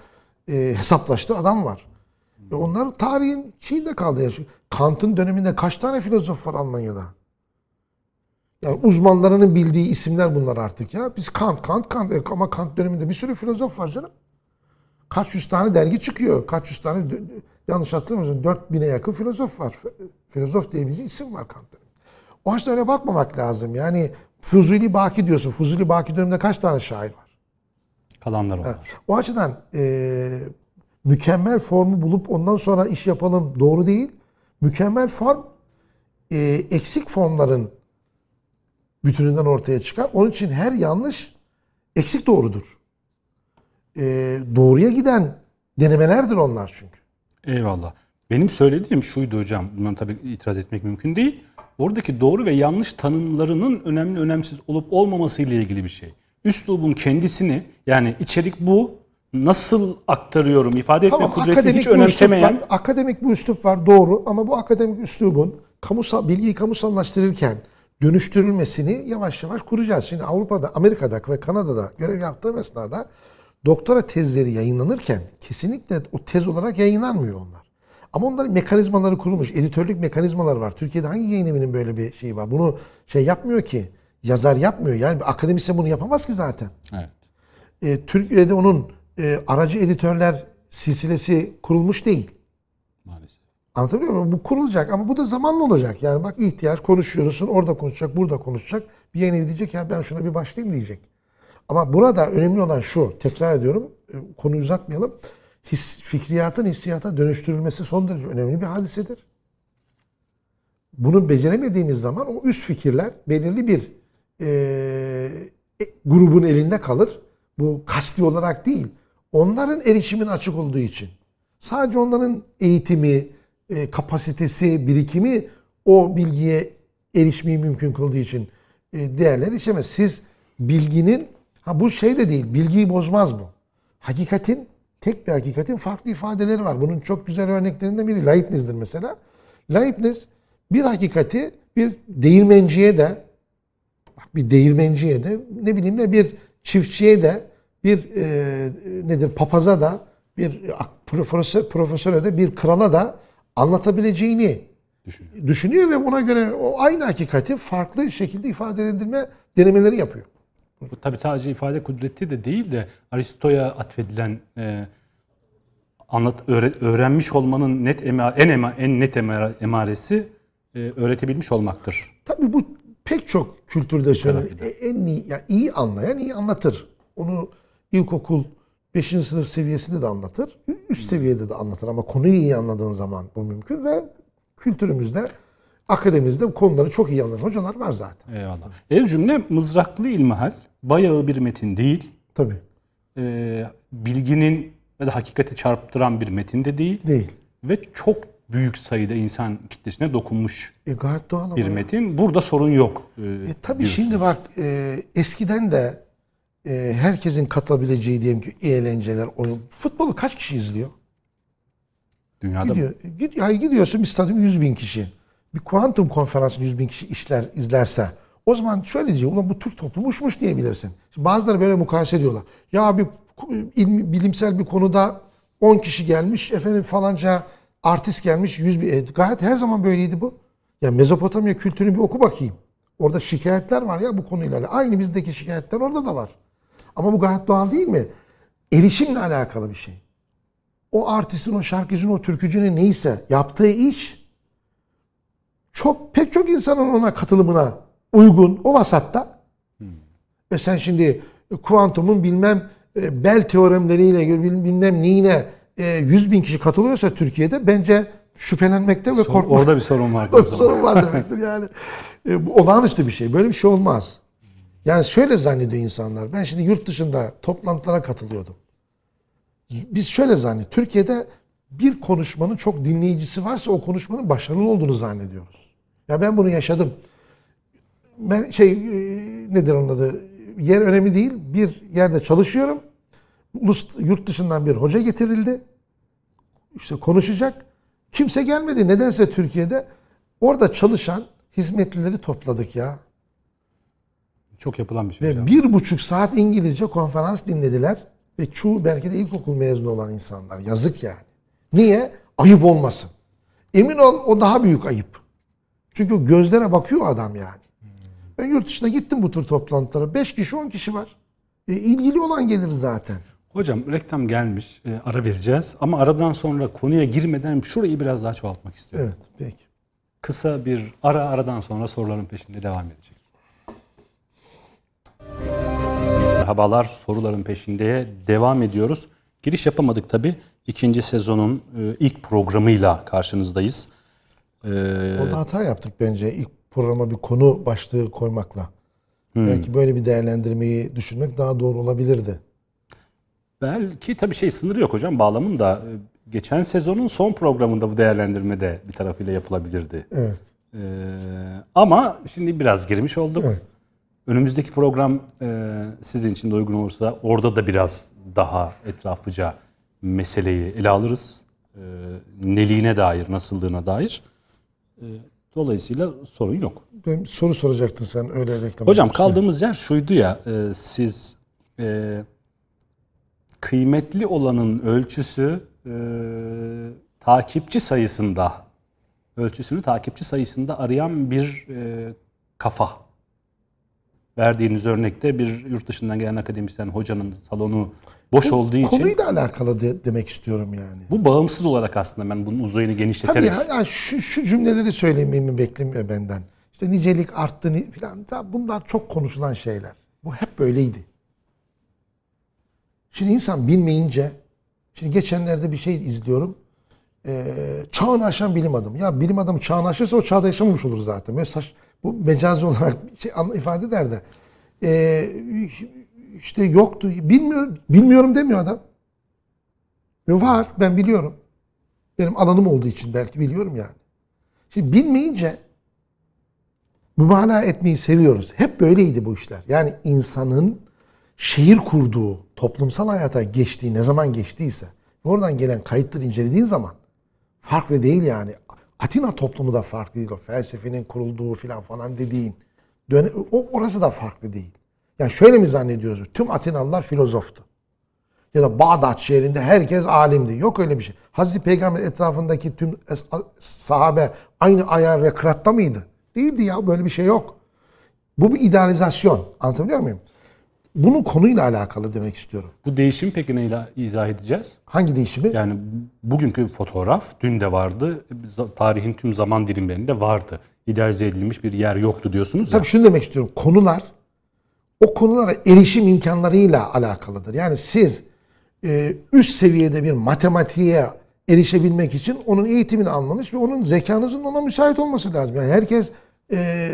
e, hesaplaştığı adam var. Ve onlar tarihin şeyinde kaldı. Kant'ın döneminde kaç tane filozof var Almanya'da? Yani uzmanlarının bildiği isimler bunlar artık ya. Biz Kant, Kant, Kant. E, Ama Kant döneminde bir sürü filozof var canım. Kaç yüz tane dergi çıkıyor. Kaç yüz tane yanlış hatırlamıyorsam 4000'e yakın filozof var. Filozof diye bir isim var Kant döneminde. O açıdan öyle bakmamak lazım. Yani Fuzuli Baki diyorsun. Fuzuli Baki döneminde kaç tane şair var? Kalanlar onlar. O açıdan e, mükemmel formu bulup ondan sonra iş yapalım doğru değil. Mükemmel form e, eksik formların bütününden ortaya çıkar. Onun için her yanlış eksik doğrudur. E, doğruya giden denemelerdir onlar çünkü. Eyvallah. Benim söylediğim şuydu hocam. Bundan tabii itiraz etmek mümkün değil. Oradaki doğru ve yanlış tanımlarının önemli önemsiz olup olmaması ile ilgili bir şey. Üslubun kendisini yani içerik bu nasıl aktarıyorum ifade etme Tamam kudreti akademik hiç önemsemeyen var. Akademik bir üslup var doğru ama bu akademik üslubun kamusal, bilgiyi kamusallaştırırken dönüştürülmesini yavaş yavaş kuracağız. Şimdi Avrupa'da, Amerika'da ve Kanada'da görev yaptığım esnada doktora tezleri yayınlanırken kesinlikle o tez olarak yayınlanmıyor onlar. Ama onların mekanizmaları kurulmuş. Editörlük mekanizmaları var. Türkiye'de hangi yayın evinin böyle bir şeyi var? Bunu şey yapmıyor ki. Yazar yapmıyor. Yani akademisyen bunu yapamaz ki zaten. evet. E, Türkiye'de onun e, aracı editörler silsilesi kurulmuş değil. Anlatabiliyor muyum? Bu kurulacak ama bu da zamanlı olacak. Yani bak ihtiyaç konuşuyorsun, orada konuşacak, burada konuşacak. Bir evi diyecek ya ben şuna bir başlayayım diyecek. Ama burada önemli olan şu, tekrar ediyorum, e, konuyu uzatmayalım. His, fikriyatın hissiyata dönüştürülmesi son derece önemli bir hadisedir. Bunu beceremediğimiz zaman o üst fikirler belirli bir e, e, grubun elinde kalır. Bu kasti olarak değil. Onların erişimin açık olduğu için. Sadece onların eğitimi, e, kapasitesi, birikimi o bilgiye erişmeyi mümkün kıldığı için e, değerler işemez. Siz bilginin, ha bu şey de değil, bilgiyi bozmaz bu. Hakikatin, tek bir hakikatin farklı ifadeleri var. Bunun çok güzel örneklerinden biri Leibniz'dir mesela. Leibniz bir hakikati bir değirmenciye de bir değirmenciye de ne bileyim ne bir çiftçiye de bir e, nedir papaza da bir profesör, profesöre de bir krala da anlatabileceğini Düşünüyorum. düşünüyor ve buna göre o aynı hakikati farklı şekilde ifadelendirme denemeleri yapıyor. Bu tabii sadece ifade kudreti de değil de Aristo'ya atfedilen e, anlat öğre- öğrenmiş olmanın net ema, en ema, en net emare- emaresi e, öğretebilmiş olmaktır. Tabii bu pek çok kültürde söylenir. E, En iyi, yani iyi anlayan iyi anlatır. Onu ilkokul 5. sınıf seviyesinde de anlatır. Üst seviyede de anlatır ama konuyu iyi anladığın zaman bu mümkün ve kültürümüzde, akademimizde bu konuları çok iyi anlayan hocalar var zaten. Eyvallah. El cümle mızraklı ilmihal bayağı bir metin değil. Tabii. E, bilginin ya da hakikati çarptıran bir metin de değil. Değil. Ve çok büyük sayıda insan kitlesine dokunmuş E, gayet doğal bir metin. Burada sorun yok. E, E, tabii diyorsunuz. şimdi bak e, eskiden de e, herkesin katılabileceği diyelim ki eğlenceler, oyun. Futbolu kaç kişi izliyor? Dünyada Gidiyor, gid, ya gidiyorsun bir stadyum 100 bin kişi. Bir kuantum konferansını 100 bin kişi işler, izlerse o zaman şöyle diyeceğim. Ulan bu Türk toplumu uçmuş diyebilirsin. Şimdi bazıları böyle mukayese ediyorlar. Ya bir ilmi, bilimsel bir konuda 10 kişi gelmiş. Efendim falanca artist gelmiş 100 bin. E, gayet her zaman böyleydi bu. Ya Mezopotamya kültürünü bir oku bakayım. Orada şikayetler var ya bu konuyla. Aynı bizdeki şikayetler orada da var. Ama bu gayet doğal değil mi? Erişimle alakalı bir şey o artistin, o şarkıcının, o türkücünün neyse yaptığı iş çok pek çok insanın ona katılımına uygun, o vasatta. Ve sen şimdi kuantumun bilmem e, bel teoremleriyle bilmem neyine e, 100 bin kişi katılıyorsa Türkiye'de bence şüphelenmekte ve korkmakta Orada bir sorun var. sorun var demektir yani. E, bu olağanüstü bir şey. Böyle bir şey olmaz. Yani şöyle zannediyor insanlar. Ben şimdi yurt dışında toplantılara katılıyordum. Biz şöyle zannediyoruz. Türkiye'de bir konuşmanın çok dinleyicisi varsa o konuşmanın başarılı olduğunu zannediyoruz. Ya ben bunu yaşadım. Ben şey e, nedir onun adı? Yer önemli değil. Bir yerde çalışıyorum. Yurt dışından bir hoca getirildi. İşte konuşacak. Kimse gelmedi. Nedense Türkiye'de orada çalışan hizmetlileri topladık ya. Çok yapılan bir şey Ve hocam. bir buçuk saat İngilizce konferans dinlediler. Ve çoğu belki de ilkokul mezunu olan insanlar. Yazık yani. Niye? Ayıp olmasın. Emin ol o daha büyük ayıp. Çünkü gözlere bakıyor adam yani. Ben yurt dışına gittim bu tür toplantılara. 5 kişi 10 kişi var. E, ilgili olan gelir zaten. Hocam reklam gelmiş. e, ara vereceğiz. Ama aradan sonra konuya girmeden şurayı biraz daha çoğaltmak istiyorum. Evet peki. Kısa bir ara aradan sonra soruların peşinde devam edecek. Merhabalar soruların peşinde devam ediyoruz. Giriş yapamadık tabi. İkinci sezonun e, ilk programıyla karşınızdayız. E, Orada hata yaptık bence ilk programa bir konu başlığı koymakla. Belki böyle bir değerlendirmeyi düşünmek daha doğru olabilirdi. belki tabi şey sınırı yok hocam bağlamın da e, geçen sezonun son programında bu değerlendirme de bir tarafıyla yapılabilirdi. Evet. E, ama şimdi biraz girmiş olduk. Evet. Önümüzdeki program e, sizin için de uygun olursa orada da biraz daha etraflıca meseleyi ele alırız. E, neliğine dair, nasıllığına dair. E, dolayısıyla sorun yok. Ben soru soracaktın sen öyle reklam. Hocam yapmıştın. kaldığımız yer şuydu ya, e, siz e, kıymetli olanın ölçüsü e, takipçi sayısında, ölçüsünü takipçi sayısında arayan bir e, kafa. Verdiğiniz örnekte bir yurt dışından gelen akademisyen hocanın salonu boş olduğu için Konuyla alakalı de- demek istiyorum yani. bu bağımsız olarak aslında ben bunun uzayını Tabii genişleterek ya, yani şu, şu cümleleri söylememi beklemiyor benden. İşte nicelik arttı ni- filan. Ta Bunlar çok konuşulan şeyler. Bu hep böyleydi. Şimdi insan bilmeyince, şimdi geçenlerde bir şey izliyorum. Ee, çağını aşan bilim adamı. Ya bilim adamı çağını aşırsa o çağda yaşamamış olur zaten. Böyle saç, bu mecazi olarak şey ifade eder de. Ee, işte yoktu. Bilmiyor, bilmiyorum demiyor adam. Var ben biliyorum. Benim alanım olduğu için belki biliyorum yani. Şimdi bilmeyince mübalağa etmeyi seviyoruz. Hep böyleydi bu işler. Yani insanın şehir kurduğu, toplumsal hayata geçtiği, ne zaman geçtiyse, oradan gelen kayıtları incelediğin zaman farklı değil yani. Atina toplumu da farklı değil. O felsefenin kurulduğu filan falan dediğin. Döne, o, orası da farklı değil. Yani şöyle mi zannediyoruz? Tüm Atinalılar filozoftu ya da Bağdat şehrinde herkes alimdi. Yok öyle bir şey. Hazreti Peygamber etrafındaki tüm sahabe aynı ayar ve kıratta mıydı? Değildi ya böyle bir şey yok. Bu bir idealizasyon. Anlatabiliyor muyum? Bunun konuyla alakalı demek istiyorum. bu değişimi peki neyle izah edeceğiz? Hangi değişimi? Yani bugünkü fotoğraf dün de vardı. Tarihin tüm zaman dilimlerinde vardı. İdealize edilmiş bir yer yoktu diyorsunuz ya. Tabii şunu demek istiyorum. Konular o konulara erişim imkanlarıyla alakalıdır. Yani siz e, üst seviyede bir matematiğe erişebilmek için onun eğitimini almanız ve onun zekanızın ona müsait olması lazım. Yani herkes e,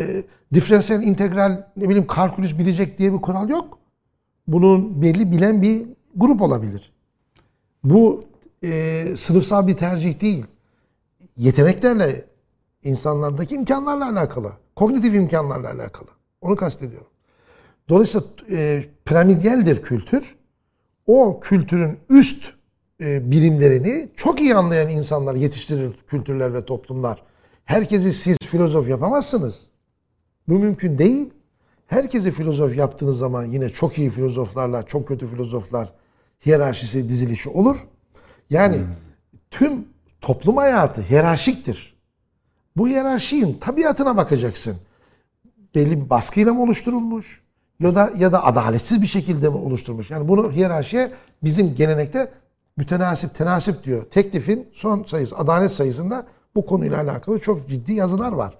diferansiyel integral ne bileyim kalkülüs bilecek diye bir kural yok. Bunun belli bilen bir grup olabilir. Bu e, sınıfsal bir tercih değil. Yeteneklerle, insanlardaki imkanlarla alakalı. Kognitif imkanlarla alakalı. Onu kastediyorum. Dolayısıyla e, piramidyeldir kültür. O kültürün üst e, bilimlerini çok iyi anlayan insanlar yetiştirir kültürler ve toplumlar. Herkesi siz filozof yapamazsınız. Bu mümkün değil. Herkesi filozof yaptığınız zaman yine çok iyi filozoflarla çok kötü filozoflar hiyerarşisi dizilişi olur. Yani tüm toplum hayatı hiyerarşiktir. Bu hiyerarşinin tabiatına bakacaksın. Belli bir baskıyla mı oluşturulmuş ya da ya da adaletsiz bir şekilde mi oluşturmuş? Yani bunu hiyerarşiye bizim gelenekte mütenasip, tenasip diyor. Teklifin son sayısı, adalet sayısında bu konuyla alakalı çok ciddi yazılar var.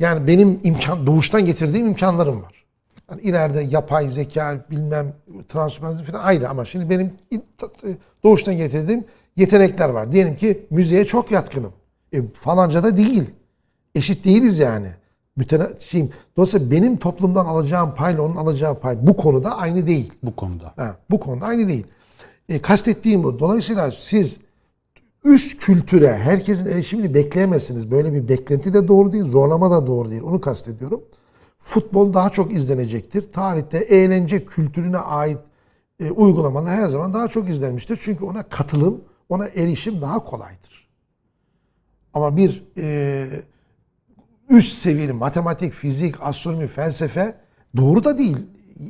Yani benim imkan doğuştan getirdiğim imkanlarım var. Yani ileride yapay zeka bilmem transhumanizm falan ayrı ama şimdi benim doğuştan getirdiğim yetenekler var. Diyelim ki müziğe çok yatkınım. E, falanca da değil. Eşit değiliz yani. Mütena şeyim. Dolayısıyla benim toplumdan alacağım payla onun alacağı pay bu konuda aynı değil. Bu konuda. Ha, bu konuda aynı değil. E, kastettiğim bu. Dolayısıyla siz üst kültüre herkesin erişimini bekleyemezsiniz. Böyle bir beklenti de doğru değil, zorlama da doğru değil. Onu kastediyorum. Futbol daha çok izlenecektir. Tarihte eğlence kültürüne ait e, uygulamalar her zaman daha çok izlenmiştir. Çünkü ona katılım, ona erişim daha kolaydır. Ama bir e, üst seviyeli matematik, fizik, astronomi, felsefe doğru da değil.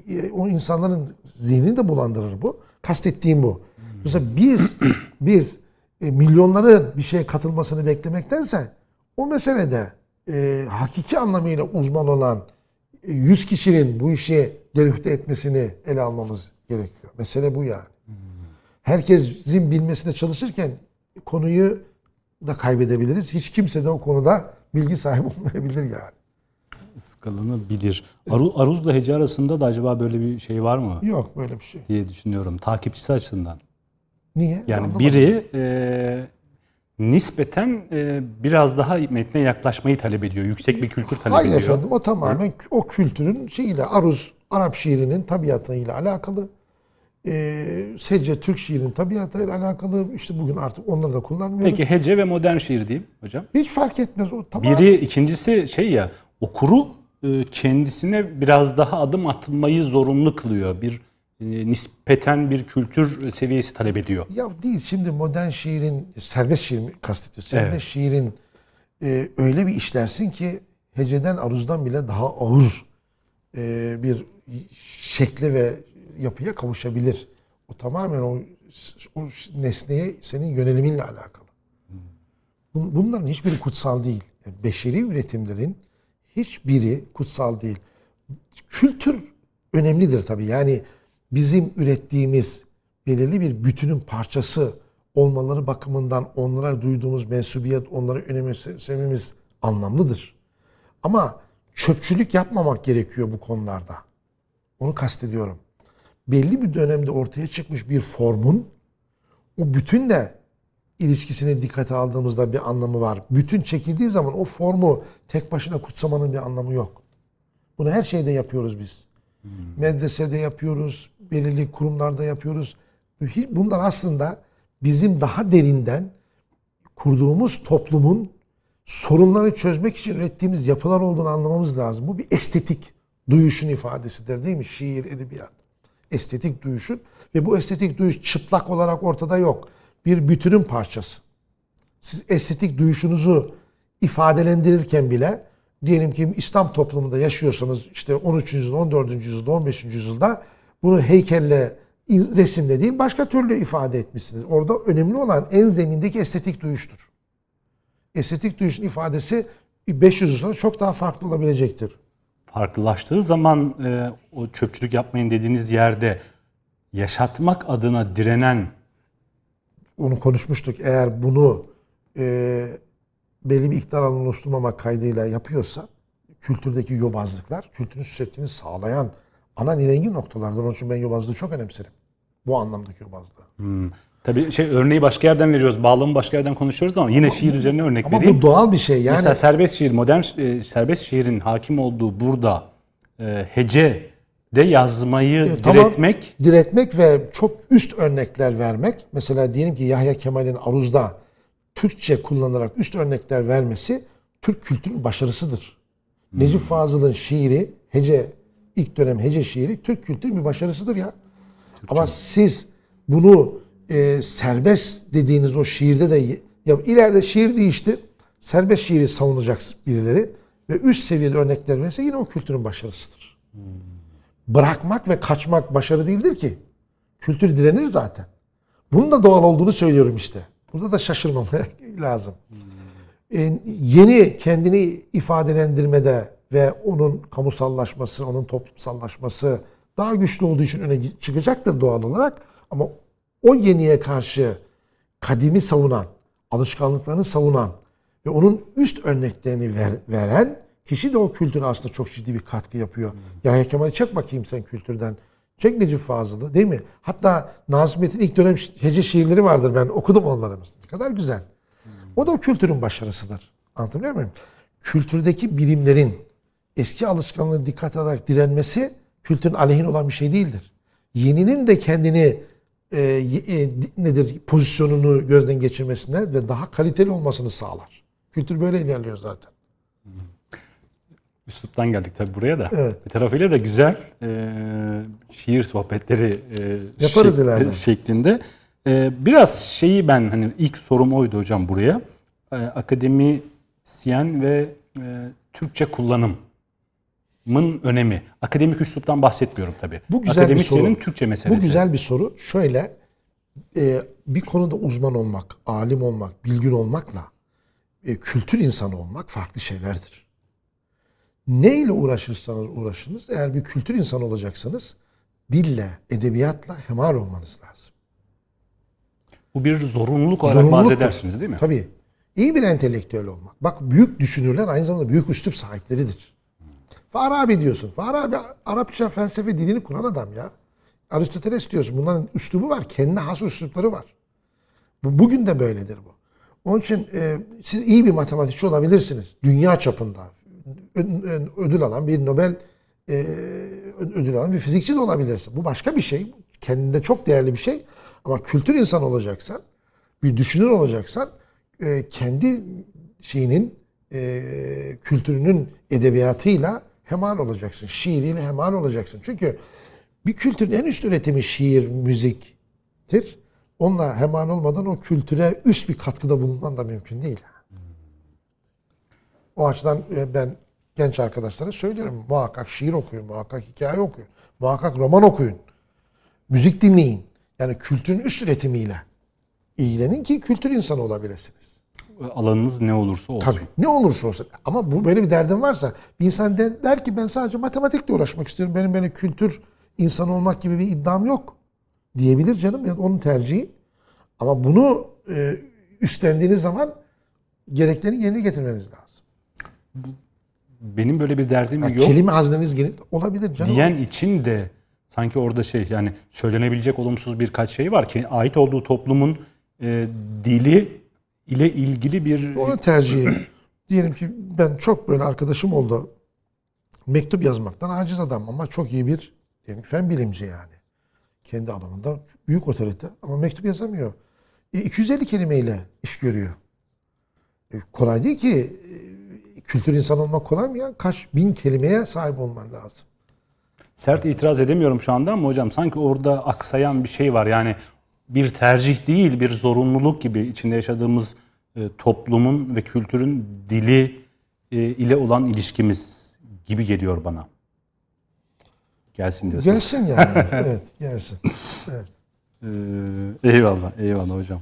E, o insanların zihnini de bulandırır bu. Kastettiğim bu. Mesela biz biz e, milyonların bir şeye katılmasını beklemektense o meselede e, hakiki anlamıyla uzman olan e, 100 kişinin bu işi derüfte etmesini ele almamız gerekiyor. Mesele bu yani. Herkesin bilmesine çalışırken konuyu da kaybedebiliriz. Hiç kimse de o konuda bilgi sahibi olmayabilir yani. Skalanabilir. Aru, Aruz'la Hece arasında da acaba böyle bir şey var mı Yok böyle bir şey. diye düşünüyorum. Takipçisi açısından. Niye? Yani Anlamadım. biri e, nispeten e, biraz daha metne yaklaşmayı talep ediyor. Yüksek bir kültür talep Hayır ediyor. efendim o tamamen o kültürün şeyiyle Aruz Arap şiirinin tabiatıyla alakalı. E, Secce Türk şiirinin tabiatıyla alakalı. İşte bugün artık onları da kullanmıyoruz. Peki hece ve modern şiir diyeyim hocam. Hiç fark etmez. O tamam. Biri ikincisi şey ya okuru e, kendisine biraz daha adım atmayı zorunlu kılıyor. Bir nispeten bir kültür seviyesi talep ediyor. Ya değil şimdi modern şiirin serbest şiir mi kastediyor? Serbest Evet. şiirin e, öyle bir işlersin ki heceden aruzdan bile daha ağır e, bir şekle ve yapıya kavuşabilir. O tamamen o, o nesneye senin yöneliminle alakalı. Bun- Bunların hiçbiri kutsal değil. Yani beşeri üretimlerin hiçbiri kutsal değil. Kültür önemlidir tabii. Yani bizim ürettiğimiz belirli bir bütünün parçası olmaları bakımından onlara duyduğumuz mensubiyet, onlara önemsememiz anlamlıdır. Ama çöpçülük yapmamak gerekiyor bu konularda. Onu kastediyorum. Belli bir dönemde ortaya çıkmış bir formun o bütünle ilişkisini dikkate aldığımızda bir anlamı var. Bütün çekildiği zaman o formu tek başına kutsamanın bir anlamı yok. Bunu her şeyde yapıyoruz biz. Medresede yapıyoruz, belirli kurumlarda yapıyoruz. Bunlar aslında bizim daha derinden kurduğumuz toplumun sorunları çözmek için ürettiğimiz yapılar olduğunu anlamamız lazım. Bu bir estetik duyuşun ifadesidir değil mi? Şiir, edebiyat. Estetik duyuşun ve bu estetik duyuş çıplak olarak ortada yok. Bir bütünün parçası. Siz estetik duyuşunuzu ifadelendirirken bile diyelim ki İslam toplumunda yaşıyorsanız işte 13. yüzyılda, 14. yüzyılda, 15. yüzyılda bunu heykelle, resimle değil başka türlü ifade etmişsiniz. Orada önemli olan en zemindeki estetik duyuştur. Estetik duyuşun ifadesi 500 yıl sonra çok daha farklı olabilecektir. Farklılaştığı zaman e, o çöpçülük yapmayın dediğiniz yerde yaşatmak adına direnen Onu konuşmuştuk. Eğer bunu e, belli bir iktidar alanı oluşturmamak kaydıyla yapıyorsa kültürdeki yobazlıklar kültürün sürekliliğini sağlayan ana nirengi noktalardır. Onun için ben yobazlığı çok önemserim. Bu anlamdaki yobazlığı. Hmm. Tabii şey örneği başka yerden veriyoruz. Bağlamı başka yerden konuşuyoruz ama yine şiir üzerine örnek Ama vereyim. bu doğal bir şey. Yani Mesela serbest şiir, modern e, serbest şiirin hakim olduğu burada e, hece de yazmayı E, tamam. diretmek diretmek ve çok üst örnekler vermek. Mesela diyelim ki Yahya Kemal'in Aruz'da Türkçe kullanarak üst örnekler vermesi Türk kültürünün başarısıdır. Necip Fazıl'ın şiiri, hece ilk dönem hece şiiri Türk kültürünün bir başarısıdır ya. Ama siz bunu e, serbest dediğiniz o şiirde de ya ileride şiir değişti. Serbest şiiri savunacak birileri ve üst seviyede örnekler verirse yine o kültürün başarısıdır. Bırakmak ve kaçmak başarı değildir ki. Kültür direnir zaten. Bunun da doğal olduğunu söylüyorum işte. Burada da şaşırmamak lazım. E, yeni kendini ifadelendirmede ve onun kamusallaşması, onun toplumsallaşması daha güçlü olduğu için öne çıkacaktır doğal olarak. Ama o yeniye karşı kadimi savunan, alışkanlıklarını savunan ve onun üst örneklerini ver- veren Kişi de o kültüre aslında çok ciddi bir katkı yapıyor. Yahya Kemal'i çek bakayım sen kültürden. Çek Necip Fazıl'ı değil mi? Hatta Nazım ilk dönem hece şiirleri vardır ben okudum onları. Ne kadar güzel. O da o kültürün başarısıdır. Anlatabiliyor muyum? Kültürdeki bilimlerin eski alışkanlığı dikkat alarak direnmesi kültürün aleyhine olan bir şey değildir. Yeninin de kendini e, e, di- nedir pozisyonunu gözden geçirmesine ve daha kaliteli olmasını sağlar. Kültür böyle ilerliyor zaten. Üsluptan geldik tabii buraya da. Evet. Bir tarafıyla da güzel e, şiir sohbetleri e, Yaparız ileride. şeklinde. E, biraz şeyi ben hani ilk sorum oydu hocam buraya. E, akademisyen ve e, Türkçe kullanımın önemi. Akademik üsluptan bahsetmiyorum tabii. Bu güzel bir Akademisyenin soru. Türkçe meselesi. Bu güzel bir soru. Şöyle e, bir konuda uzman olmak, alim olmak, bilgin olmakla e, kültür insanı olmak farklı şeylerdir. Neyle uğraşırsanız uğraşınız, eğer bir kültür insanı olacaksanız dille, edebiyatla hemhal olmanız lazım. Bu bir zorunluluk olarak Zorunluluktur. bahsedersiniz değil mi? Tabii. İyi bir entelektüel olmak. Bak büyük düşünürler aynı zamanda büyük üslup sahipleridir. Farabi diyorsun. Farabi Arapça felsefe dilini kuran adam ya. Aristoteles diyorsun. Bunların üslubu var. Kendine has üslupları var. Bu, bugün de böyledir bu. Onun için e, siz iyi bir matematikçi olabilirsiniz. Dünya çapında. Ödül alan bir Nobel e, ödül alan bir fizikçi de olabilirsin. Bu başka bir şey. Kendinde çok değerli bir şey. Ama kültür insanı olacaksan, bir düşünür olacaksan e, kendi şeyinin e, kültürünün edebiyatıyla hemal olacaksın. Şiiriyle hemal olacaksın. Çünkü bir kültürün en üst üretimi şiir, müziktir. Onunla hemal olmadan o kültüre üst bir katkıda bulunman da mümkün değil. O açıdan e, ben genç arkadaşlara söylüyorum. Muhakkak şiir okuyun, muhakkak hikaye okuyun, muhakkak roman okuyun. Müzik dinleyin. Yani kültürün üst üretimiyle ilgilenin ki kültür insanı olabilirsiniz. Alanınız ne olursa olsun. Tabii. Ne olursa olsun. Ama bu böyle bir derdin varsa bir insan de- der ki ben sadece matematikle uğraşmak istiyorum. Benim böyle kültür insanı olmak gibi bir iddiam yok. Diyebilir canım. Yani onun tercihi. Ama bunu e, üstlendiğiniz zaman gereklerini yerine getirmeniz lazım. Benim böyle bir derdim Yani yok. Kelime hazneniz gene- olabilir canım. diyen için de sanki orada şey yani söylenebilecek olumsuz birkaç şey var ki ait olduğu toplumun e, dili ile ilgili bir Onun tercihi. Diyelim ki ben çok böyle arkadaşım oldu. Mektup yazmaktan aciz adam ama çok iyi bir diyelim fen bilimci yani. Kendi alanında büyük otorite ama mektup yazamıyor. E, 250 kelimeyle iş görüyor. E, kolay değil ki e, kültür insanı olmak kolay mı ya? Kaç bin kelimeye sahip olman lazım. sert itiraz edemiyorum şu anda ama hocam sanki orada aksayan bir şey var. Yani bir tercih değil bir zorunluluk gibi içinde yaşadığımız e, toplumun ve kültürün dili e, ile olan ilişkimiz gibi geliyor bana. Gelsin diyorsunuz. Gelsin yani. evet gelsin. Evet. Ee, eyvallah, eyvallah hocam.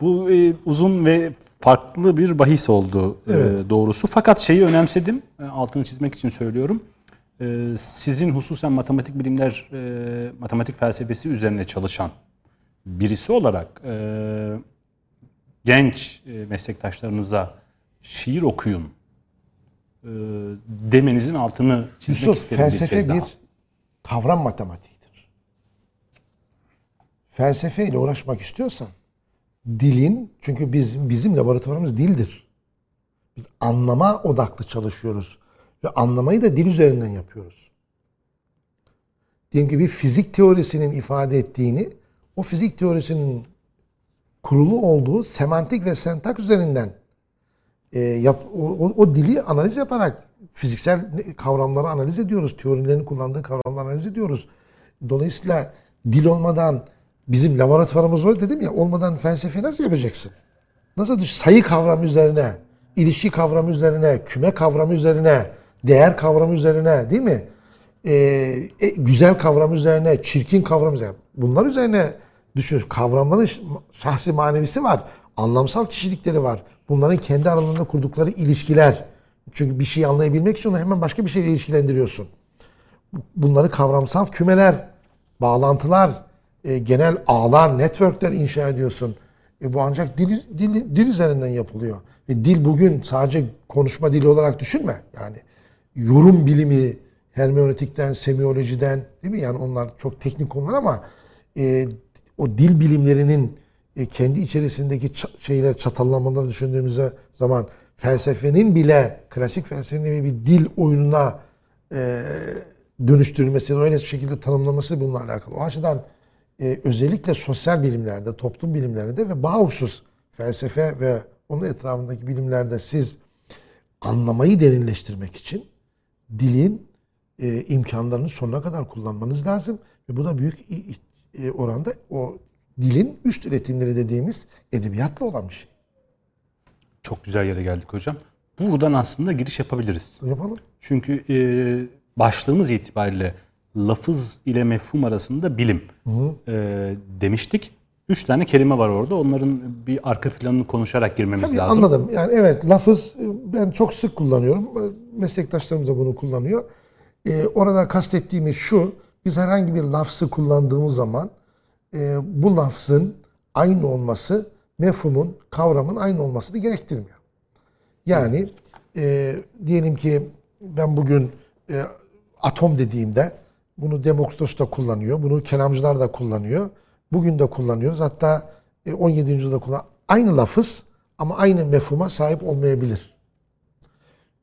Bu e, uzun ve farklı bir bahis oldu e, Evet. doğrusu. Fakat şeyi önemsedim, e, altını çizmek için söylüyorum. E, sizin hususen matematik bilimler, matematik felsefesi üzerine çalışan birisi olarak genç meslektaşlarınıza şiir okuyun demenizin altını çizmek Yusuf isterim bir felsefe bir daha. kavram matematiğidir. Felsefeyle uğraşmak istiyorsan dilin çünkü biz bizim laboratuvarımız dildir. Biz anlama odaklı çalışıyoruz ve anlamayı da dil üzerinden yapıyoruz. Diyelim ki bir fizik teorisinin ifade ettiğini o fizik teorisinin kurulu olduğu semantik ve sentak üzerinden e, yap, o, o, dili analiz yaparak fiziksel kavramları analiz ediyoruz. Teorilerin kullandığı kavramları analiz ediyoruz. Dolayısıyla dil olmadan bizim laboratuvarımız var dedim ya olmadan felsefe nasıl yapacaksın? Nasıl sayı kavramı üzerine, ilişki kavramı üzerine, küme kavramı üzerine, değer kavramı üzerine değil mi? Ee, e, güzel kavramı üzerine, çirkin kavramı üzerine. Bunlar üzerine düşünüyoruz. Kavramların şahsi manevisi var. Anlamsal kişilikleri var. Bunların kendi aralarında kurdukları ilişkiler. Çünkü bir şeyi anlayabilmek için onu hemen başka bir şeyle ilişkilendiriyorsun. Bunları kavramsal kümeler, bağlantılar, e, genel ağlar, networkler inşa ediyorsun. E, bu ancak dil, dil, dil üzerinden yapılıyor. Ve dil bugün sadece konuşma dili olarak düşünme. Yani yorum bilimi, hermenötikten, semiolojiden değil mi? Yani onlar çok teknik konular ama e, o dil bilimlerinin e, kendi içerisindeki şeyler çatallamaları düşündüğümüz zaman felsefenin bile klasik felsefenin bir dil oyununa e, dönüştürülmesi, öyle şekilde tanımlaması bununla alakalı. O açıdan e, özellikle sosyal bilimlerde, toplum bilimlerinde ve bağımsız felsefe ve onun etrafındaki bilimlerde siz anlamayı derinleştirmek için dilin e, imkanlarını sonuna kadar kullanmanız lazım. Ve bu da büyük e, oranda o dilin üst üretimleri dediğimiz edebiyatla olan bir şey. Çok güzel yere geldik hocam. Buradan aslında giriş yapabiliriz. Yapalım. Çünkü e, başlığımız itibariyle lafız ile mefhum arasında bilim e, demiştik. Üç tane kelime var orada. Onların bir arka planını konuşarak girmemiz Tabii lazım. anladım. Yani evet lafız ben çok sık kullanıyorum. Meslektaşlarımız da bunu kullanıyor. E, orada kastettiğimiz şu. Biz herhangi bir lafzı kullandığımız zaman e, bu lafzın aynı olması mefhumun, kavramın aynı olmasını gerektirmiyor. Yani e, diyelim ki ben bugün e, atom dediğimde bunu Demokritos da kullanıyor. Bunu kelamcılar da kullanıyor. Bugün de kullanıyoruz. Hatta e, 17. yüzyılda kullan. Aynı lafız ama aynı mefhuma sahip olmayabilir.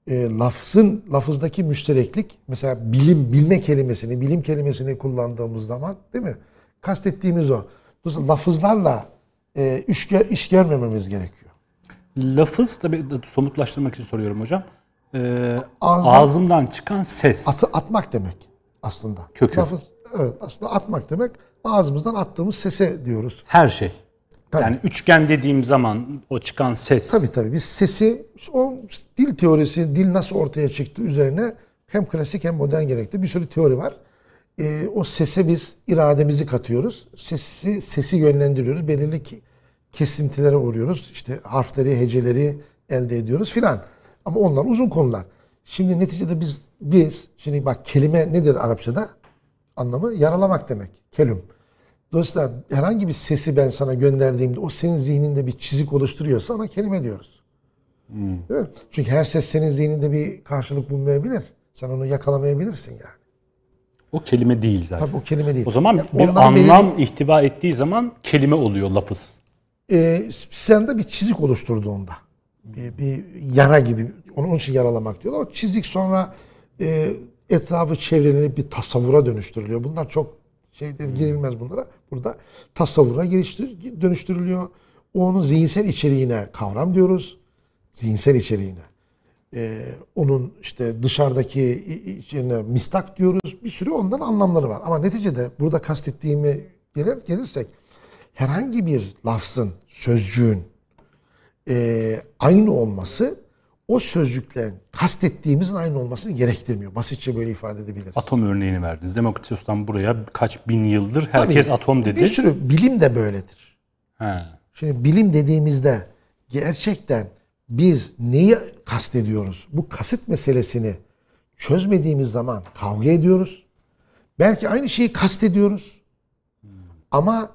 E, lafzın, lafızdaki müştereklik mesela bilim, bilme kelimesini, bilim kelimesini kullandığımız zaman değil mi? Kastettiğimiz o. Dolayısıyla lafızlarla e, iş, gö- iş görmememiz gerekiyor. Lafız tabii somutlaştırmak için soruyorum hocam. E, Ağzı- ağzımdan çıkan ses. Atı atmak demek aslında. Kökü. Lafız, evet aslında atmak demek ağzımızdan attığımız sese diyoruz. Her şey. Tabii. Yani üçgen dediğim zaman o çıkan ses. Tabii tabii biz sesi o dil teorisi dil nasıl ortaya çıktı üzerine hem klasik hem modern gerekli bir sürü teori var. Ee, o sese biz irademizi katıyoruz. Sesi sesi yönlendiriyoruz. Belirli kesintilere uğruyoruz. İşte harfleri, heceleri elde ediyoruz filan. Ama onlar uzun konular. Şimdi neticede biz biz şimdi bak kelime nedir Arapçada? Anlamı yaralamak demek. Kelüm. Dolayısıyla herhangi bir sesi ben sana gönderdiğimde o senin zihninde bir çizik oluşturuyorsa ona kelime diyoruz. Değil mi? Çünkü her ses senin zihninde bir karşılık bulmayabilir. Sen onu yakalamayabilirsin yani. O kelime değil zaten. Tabii o kelime değil. O zaman Ya bir anlam belirli- ihtiva ettiği zaman kelime oluyor lafız. e, sende bir çizik oluşturdu onda. Bir, bir yara gibi. Onun için yaralamak diyorlar. O çizik sonra e, etrafı çevrelenip bir tasavvura dönüştürülüyor. Bunlar çok şeyler girilmez bunlara. Burada tasavvura geliştir, dönüştürülüyor. Onun zihinsel içeriğine kavram diyoruz. Zihinsel içeriğine. E, onun işte dışarıdaki içine mistak diyoruz. Bir sürü ondan anlamları var. Ama neticede burada kastettiğimi gelir, gelirsek herhangi bir lafzın, sözcüğün e, aynı olması o sözcüklerin kastettiğimizin aynı olmasını gerektirmiyor. Basitçe böyle ifade edebiliriz. Atom örneğini verdiniz. Demokritos'tan buraya kaç bin yıldır herkes Tabii, atom dedi. Bir sürü bilim de böyledir. He. Şimdi bilim dediğimizde gerçekten biz neyi kastediyoruz? Bu kasıt meselesini çözmediğimiz zaman kavga ediyoruz. Belki aynı şeyi kastediyoruz. Ama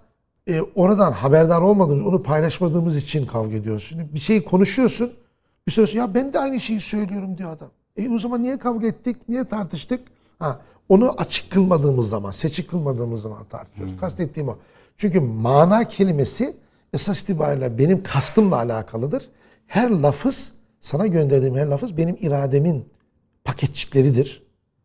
e, oradan haberdar olmadığımız, onu paylaşmadığımız için kavga ediyoruz. Şimdi bir şeyi konuşuyorsun. Bir sonra ya ben de aynı şeyi söylüyorum diyor adam. E o zaman niye kavga ettik? Niye tartıştık? Ha, onu açık kılmadığımız zaman, seçik kılmadığımız zaman tartışıyoruz. Kastettiğim o. Çünkü mana kelimesi esas itibariyle benim kastımla alakalıdır. Her lafız, sana gönderdiğim her lafız benim irademin paketçikleridir.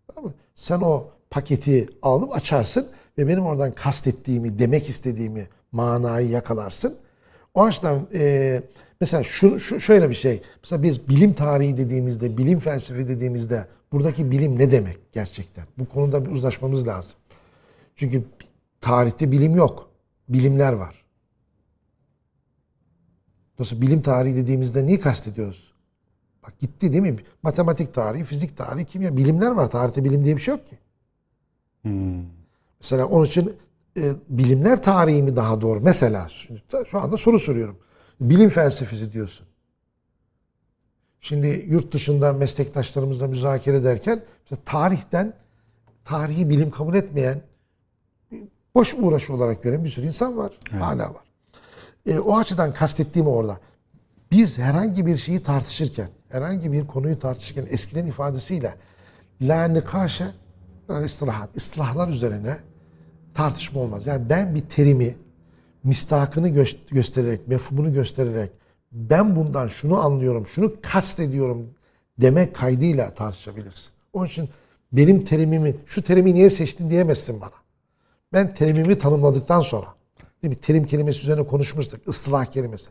Tamam mı? Sen o paketi alıp açarsın ve benim oradan kastettiğimi, demek istediğimi, manayı yakalarsın. O açıdan e, mesela şu, şu şöyle bir şey. Mesela biz bilim tarihi dediğimizde, bilim felsefe dediğimizde buradaki bilim ne demek gerçekten? Bu konuda bir uzlaşmamız lazım. Çünkü tarihte bilim yok. Bilimler var. Dolayısıyla bilim tarihi dediğimizde neyi kastediyoruz? Bak gitti değil mi? Matematik tarihi, fizik tarihi, kimya, bilimler var. Tarihte bilim diye bir şey yok ki. Mesela onun için e, bilimler tarihi mi daha doğru? Mesela şu- anda soru soruyorum. Bilim felsefesi diyorsun. Şimdi yurt dışında meslektaşlarımızla müzakere ederken mesela tarihten tarihi bilim kabul etmeyen boş uğraş olarak gören bir sürü insan var. Hala var. E, o açıdan kastettiğim orada. biz herhangi bir şeyi tartışırken, herhangi bir konuyu tartışırken eskiden ifadesiyle la nikaşe yani istilahat, islahlar üzerine tartışma olmaz. Yani ben bir terimi mistakını gö- göstererek, mefhumunu göstererek ben bundan şunu anlıyorum, şunu kastediyorum demek kaydıyla tartışabilirsin. Onun için benim terimimi, şu terimi niye seçtin diyemezsin bana. Ben terimimi tanımladıktan sonra, değil mi? Terim kelimesi üzerine konuşmuştuk, ıslah kelimesi.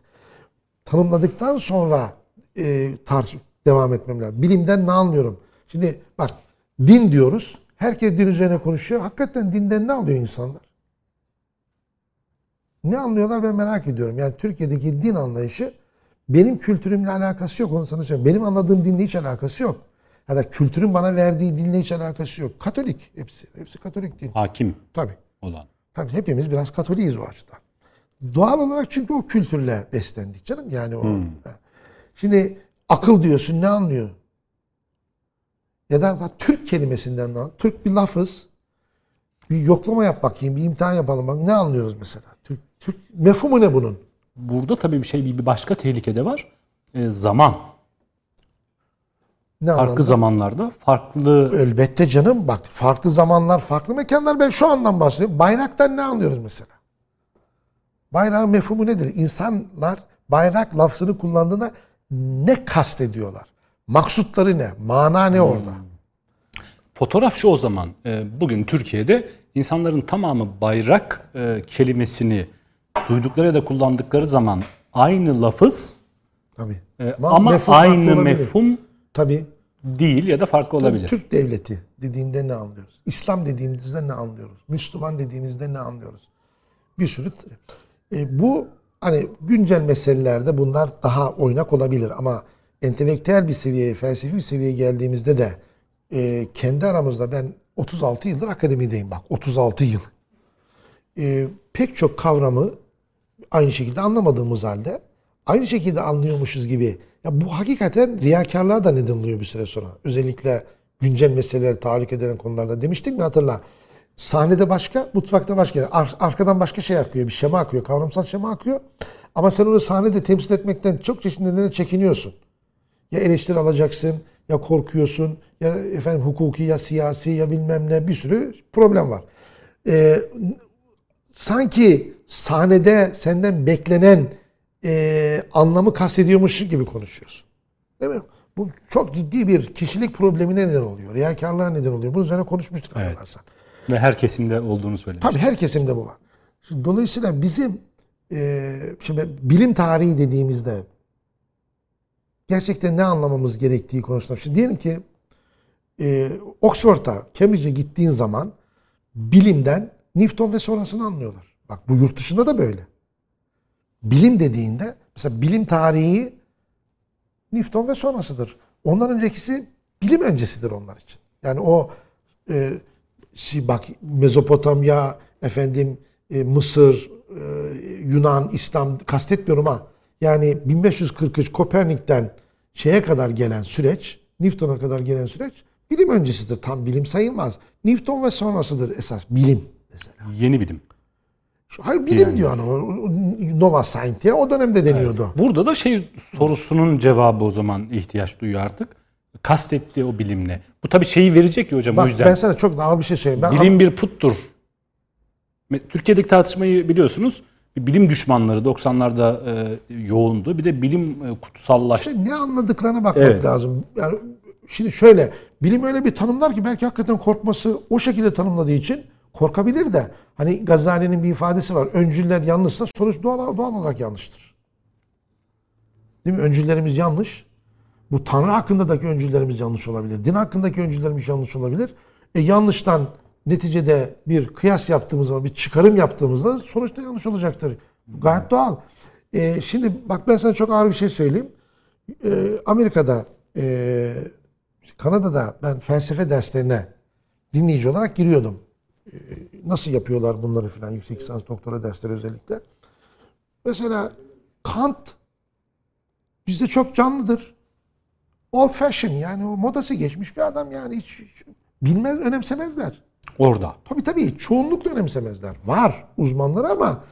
Tanımladıktan sonra e, tartış devam etmem lazım. Bilimden ne anlıyorum? Şimdi bak din diyoruz. Herkes din üzerine konuşuyor. Hakikaten dinden ne alıyor insanlar? Ne anlıyorlar ben merak ediyorum. Yani Türkiye'deki din anlayışı benim kültürümle alakası yok onu sana söyleyeyim. Benim anladığım dinle hiç alakası yok. Ya da kültürün bana verdiği dinle hiç alakası yok. Katolik hepsi. Hepsi Katolik din. Hakim Tabii. olan. Tabii hepimiz biraz Katoliyiz o açıdan. Doğal olarak çünkü o kültürle beslendik canım. Yani o. Ha. Şimdi akıl diyorsun ne anlıyor? Ya da Türk kelimesinden anlıyor? Türk bir lafız. Bir yoklama yap bakayım, bir imtihan yapalım. Bak ne anlıyoruz mesela? Türk, Türk mefhumu ne bunun? Burada tabii bir şey bir başka tehlike de var. E, zaman. Ne Farklı anlamda? zamanlarda farklı Elbette canım bak farklı zamanlar, farklı mekanlar ben şu andan bahsediyorum. Bayraktan ne anlıyoruz mesela? Bayrağın mefhumu nedir? İnsanlar bayrak lafzını kullandığında ne kastediyorlar? Maksutları ne? Mana ne orada? Fotoğraf şu o zaman. e, Bugün Türkiye'de insanların tamamı bayrak e, kelimesini duydukları ya da kullandıkları zaman aynı lafız Tabii. e, Ama mefhum aynı mefhum Tabii. değil ya da farklı olabilir. Türk devleti dediğinde ne anlıyoruz? İslam dediğimizde ne anlıyoruz? Müslüman dediğimizde ne anlıyoruz? Bir sürü. E, bu hani güncel meselelerde bunlar daha oynak olabilir ama entelektüel bir seviyeye, felsefi bir seviyeye geldiğimizde de e, kendi aramızda ben 36 yıldır akademideyim bak 36 yıl. E, pek çok kavramı aynı şekilde anlamadığımız halde aynı şekilde anlıyormuşuz gibi. Ya bu hakikaten riyakarlığa da neden oluyor bir süre sonra. Özellikle güncel meseleleri tahrik eden konularda demiştik mi hatırla. Sahnede başka, mutfakta başka. Ar- arkadan başka şey akıyor, bir şema akıyor, kavramsal şema akıyor. Ama sen onu sahnede temsil etmekten çok çeşitli nedenle çekiniyorsun. Ya eleştiri alacaksın, ya korkuyorsun, ya efendim hukuki, ya siyasi, ya bilmem ne bir sürü problem var. Ee, sanki sahnede senden beklenen e, anlamı kastediyormuş gibi konuşuyorsun. Değil mi? Bu çok ciddi bir kişilik problemine neden oluyor. Riyakarlığa neden oluyor. Bunun üzerine konuşmuştuk Evet. hatırlarsan. Ve her kesimde olduğunu söylemiş. Tabii her kesimde bu var. Şimdi, dolayısıyla bizim e, şimdi bilim tarihi dediğimizde gerçekten ne anlamamız gerektiği konusunda. Şimdi diyelim ki e, Oxford'a, Cambridge'e gittiğin zaman bilimden Newton ve sonrasını anlıyorlar. Bak bu yurt dışında da böyle. Bilim dediğinde mesela bilim tarihi Newton ve sonrasıdır. Ondan öncekisi bilim öncesidir onlar için. Yani o e, si- bak Mezopotamya, efendim e, Mısır, e, Yunan, İslam kastetmiyorum ha. Yani 1543 Kopernik'ten şeye kadar gelen süreç, Newton'a kadar gelen süreç bilim öncesidir. Tam bilim sayılmaz. Newton ve sonrasıdır esas bilim mesela. Yeni bilim. Hayır bilim diyor hani o, o Nova Scientia o dönemde deniyordu. Burada da şey sorusunun cevabı o zaman ihtiyaç duyuyor artık. Kastettiği o bilimle. Bu tabii şeyi verecek ya hocam o Bak yüzden. ben sana çok ağır bir şey söyleyeyim. Ben Bilim bir puttur. Türkiye'deki tartışmayı biliyorsunuz. Bilim düşmanları 90'larda e, yoğundu. Bir de bilim e, kutsallaştı. İşte ne anladıklarına bakmak Evet. lazım. Yani şimdi şöyle bilim öyle bir tanımlar ki belki hakikaten korkması o şekilde tanımladığı için korkabilir de. Hani Gazali'nin bir ifadesi var. Öncüller yanlışsa sonuç doğal, doğal olarak yanlıştır. Değil mi? Öncüllerimiz yanlış. Bu Tanrı hakkındaki öncüllerimiz yanlış olabilir. Din hakkındaki öncüllerimiz yanlış olabilir. E yanlıştan neticede bir kıyas yaptığımız zaman, bir çıkarım yaptığımızda sonuçta yanlış olacaktır. Gayet doğal. E, şimdi bak ben sana çok ağır bir şey söyleyeyim. E, Amerika'da, e, Kanada'da ben felsefe derslerine dinleyici olarak giriyordum. E, nasıl yapıyorlar bunları filan yüksek lisans doktora dersleri özellikle. Mesela Kant bizde çok canlıdır. Old fashion yani o modası geçmiş bir adam yani hiç, hiç bilmez önemsemezler. Orada. Tabii tabii çoğunlukla önemsemezler. Var uzmanlar ama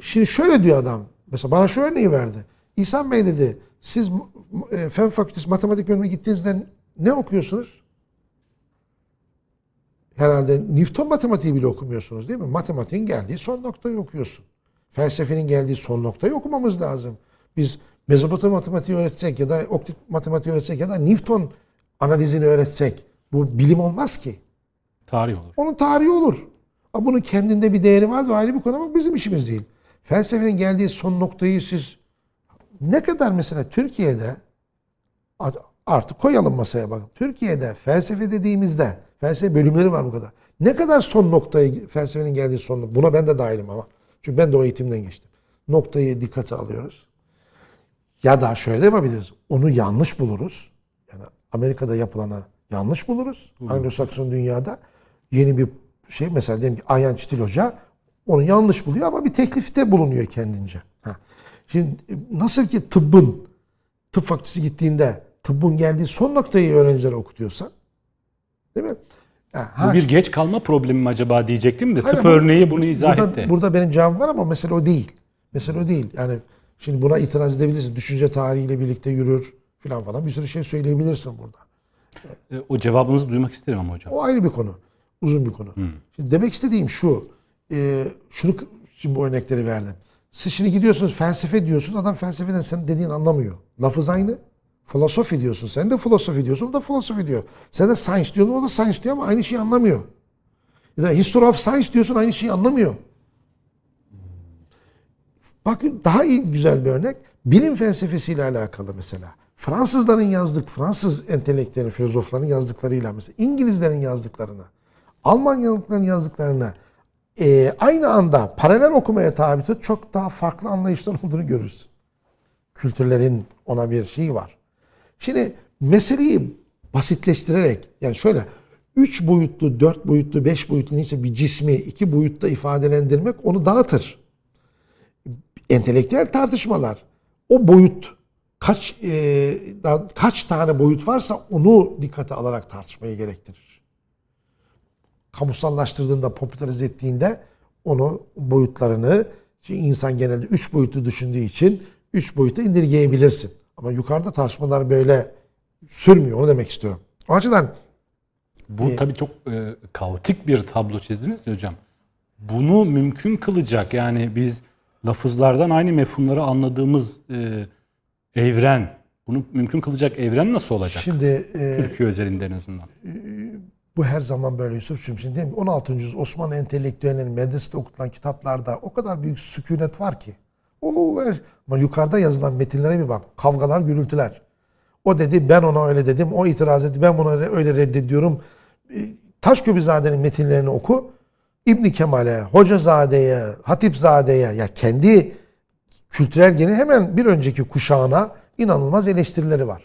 şimdi şöyle diyor adam. Mesela bana şu örneği verdi. İhsan Bey dedi siz e, Fen Fakültesi Matematik bölümüne gittiğinizde ne okuyorsunuz? Herhalde Newton matematiği bile okumuyorsunuz değil mi? Matematiğin geldiği son noktayı okuyorsun. Felsefenin geldiği son noktayı okumamız lazım. Biz Mezopotamya matematiği öğretsek ya da Oktit matematiği öğretsek ya da Newton analizini öğretsek bu bilim olmaz ki. Tarih olur. Onun tarihi olur. Ama bunun kendinde bir değeri vardır ayrı bir konu ama bizim işimiz değil. Felsefenin geldiği son noktayı siz ne kadar mesela Türkiye'de artık koyalım masaya bakın. Türkiye'de felsefe dediğimizde felsefe bölümleri var bu kadar. Ne kadar son noktayı felsefenin geldiği son. Buna ben de dahilim ama. Çünkü ben de o eğitimden geçtim. Noktayı dikkate alıyoruz. Ya da şöyle yapabiliriz. Onu yanlış buluruz. Yani Amerika'da yapılana yanlış buluruz. Anglo-Sakson dünyada yeni bir şey mesela diyelim ki Ayhan Çitil Hoca onu yanlış buluyor ama bir teklifte bulunuyor kendince. Ha. Şimdi nasıl ki tıbbın tıp fakültesi gittiğinde tıbbın geldiği son noktayı öğrencilere okutuyorsa değil mi? Ha, Bu bir geç kalma problemi mi acaba diyecektim de Hayır, tıp bu- örneği bunu izah burada, etti. Burada benim cevabım var ama mesele o değil. Mesele o değil. Yani şimdi buna itiraz edebilirsin. Düşünce tarihiyle birlikte yürür falan falan. Bir sürü şey söyleyebilirsin burada. E, O cevabınızı duymak isterim ama hocam. O ayrı bir konu. Uzun bir konu. Şimdi demek istediğim şu. E, şunu şimdi bu örnekleri verdim. Siz şimdi gidiyorsunuz felsefe diyorsunuz. Adam felsefeden senin dediğin anlamıyor. Lafız aynı. Filosofi diyorsun. Sen de filosofi diyorsun. O da filosofi diyor. Sen de science diyorsun. O da science diyor ama aynı şeyi anlamıyor. Ya da history of science diyorsun. Aynı şeyi anlamıyor. Bakın daha iyi güzel bir örnek. Bilim felsefesiyle alakalı mesela. Fransızların yazdık, Fransız entelektüel filozofların yazdıklarıyla mesela İngilizlerin yazdıklarına, Almanyalıların yazdıklarına e, aynı anda paralel okumaya tabi tut çok daha farklı anlayışlar olduğunu görürsün. Kültürlerin ona bir şeyi var. Şimdi meseleyi basitleştirerek yani şöyle üç boyutlu, dört boyutlu, beş boyutlu neyse bir cismi iki boyutta ifadelendirmek onu dağıtır entelektüel tartışmalar o boyut kaç e, kaç tane boyut varsa onu dikkate alarak tartışmayı gerektirir. Kamusallaştırdığında, popülerize ettiğinde onu boyutlarını çünkü insan genelde üç boyutlu düşündüğü için üç boyuta indirgeyebilirsin. Ama yukarıda tartışmalar böyle sürmüyor. Onu demek istiyorum. O açıdan Bu tabii çok e, kaotik bir tablo çizdiniz ya hocam. Bunu mümkün kılacak yani biz lafızlardan aynı mefhumları anladığımız e, evren, bunu mümkün kılacak evren nasıl olacak? şimdi e, Türkiye özelinde en azından. Bu her zaman böyle Yusuf'cum. Şimdi değil mi? 16. yüzyıl Osmanlı entelektüellerinin medresede okutulan kitaplarda o kadar büyük sükunet var ki. O her, ama yukarıda yazılan metinlere bir bak. Kavgalar, gürültüler. O dedi ben ona öyle dedim. O itiraz etti. Ben buna öyle reddediyorum. E, Taşköprüzade'nin metinlerini oku. İbn Kemal'e, Hocazade'ye, Hatipzade'ye ya kendi kültürel geni hemen bir önceki kuşağına inanılmaz eleştirileri var.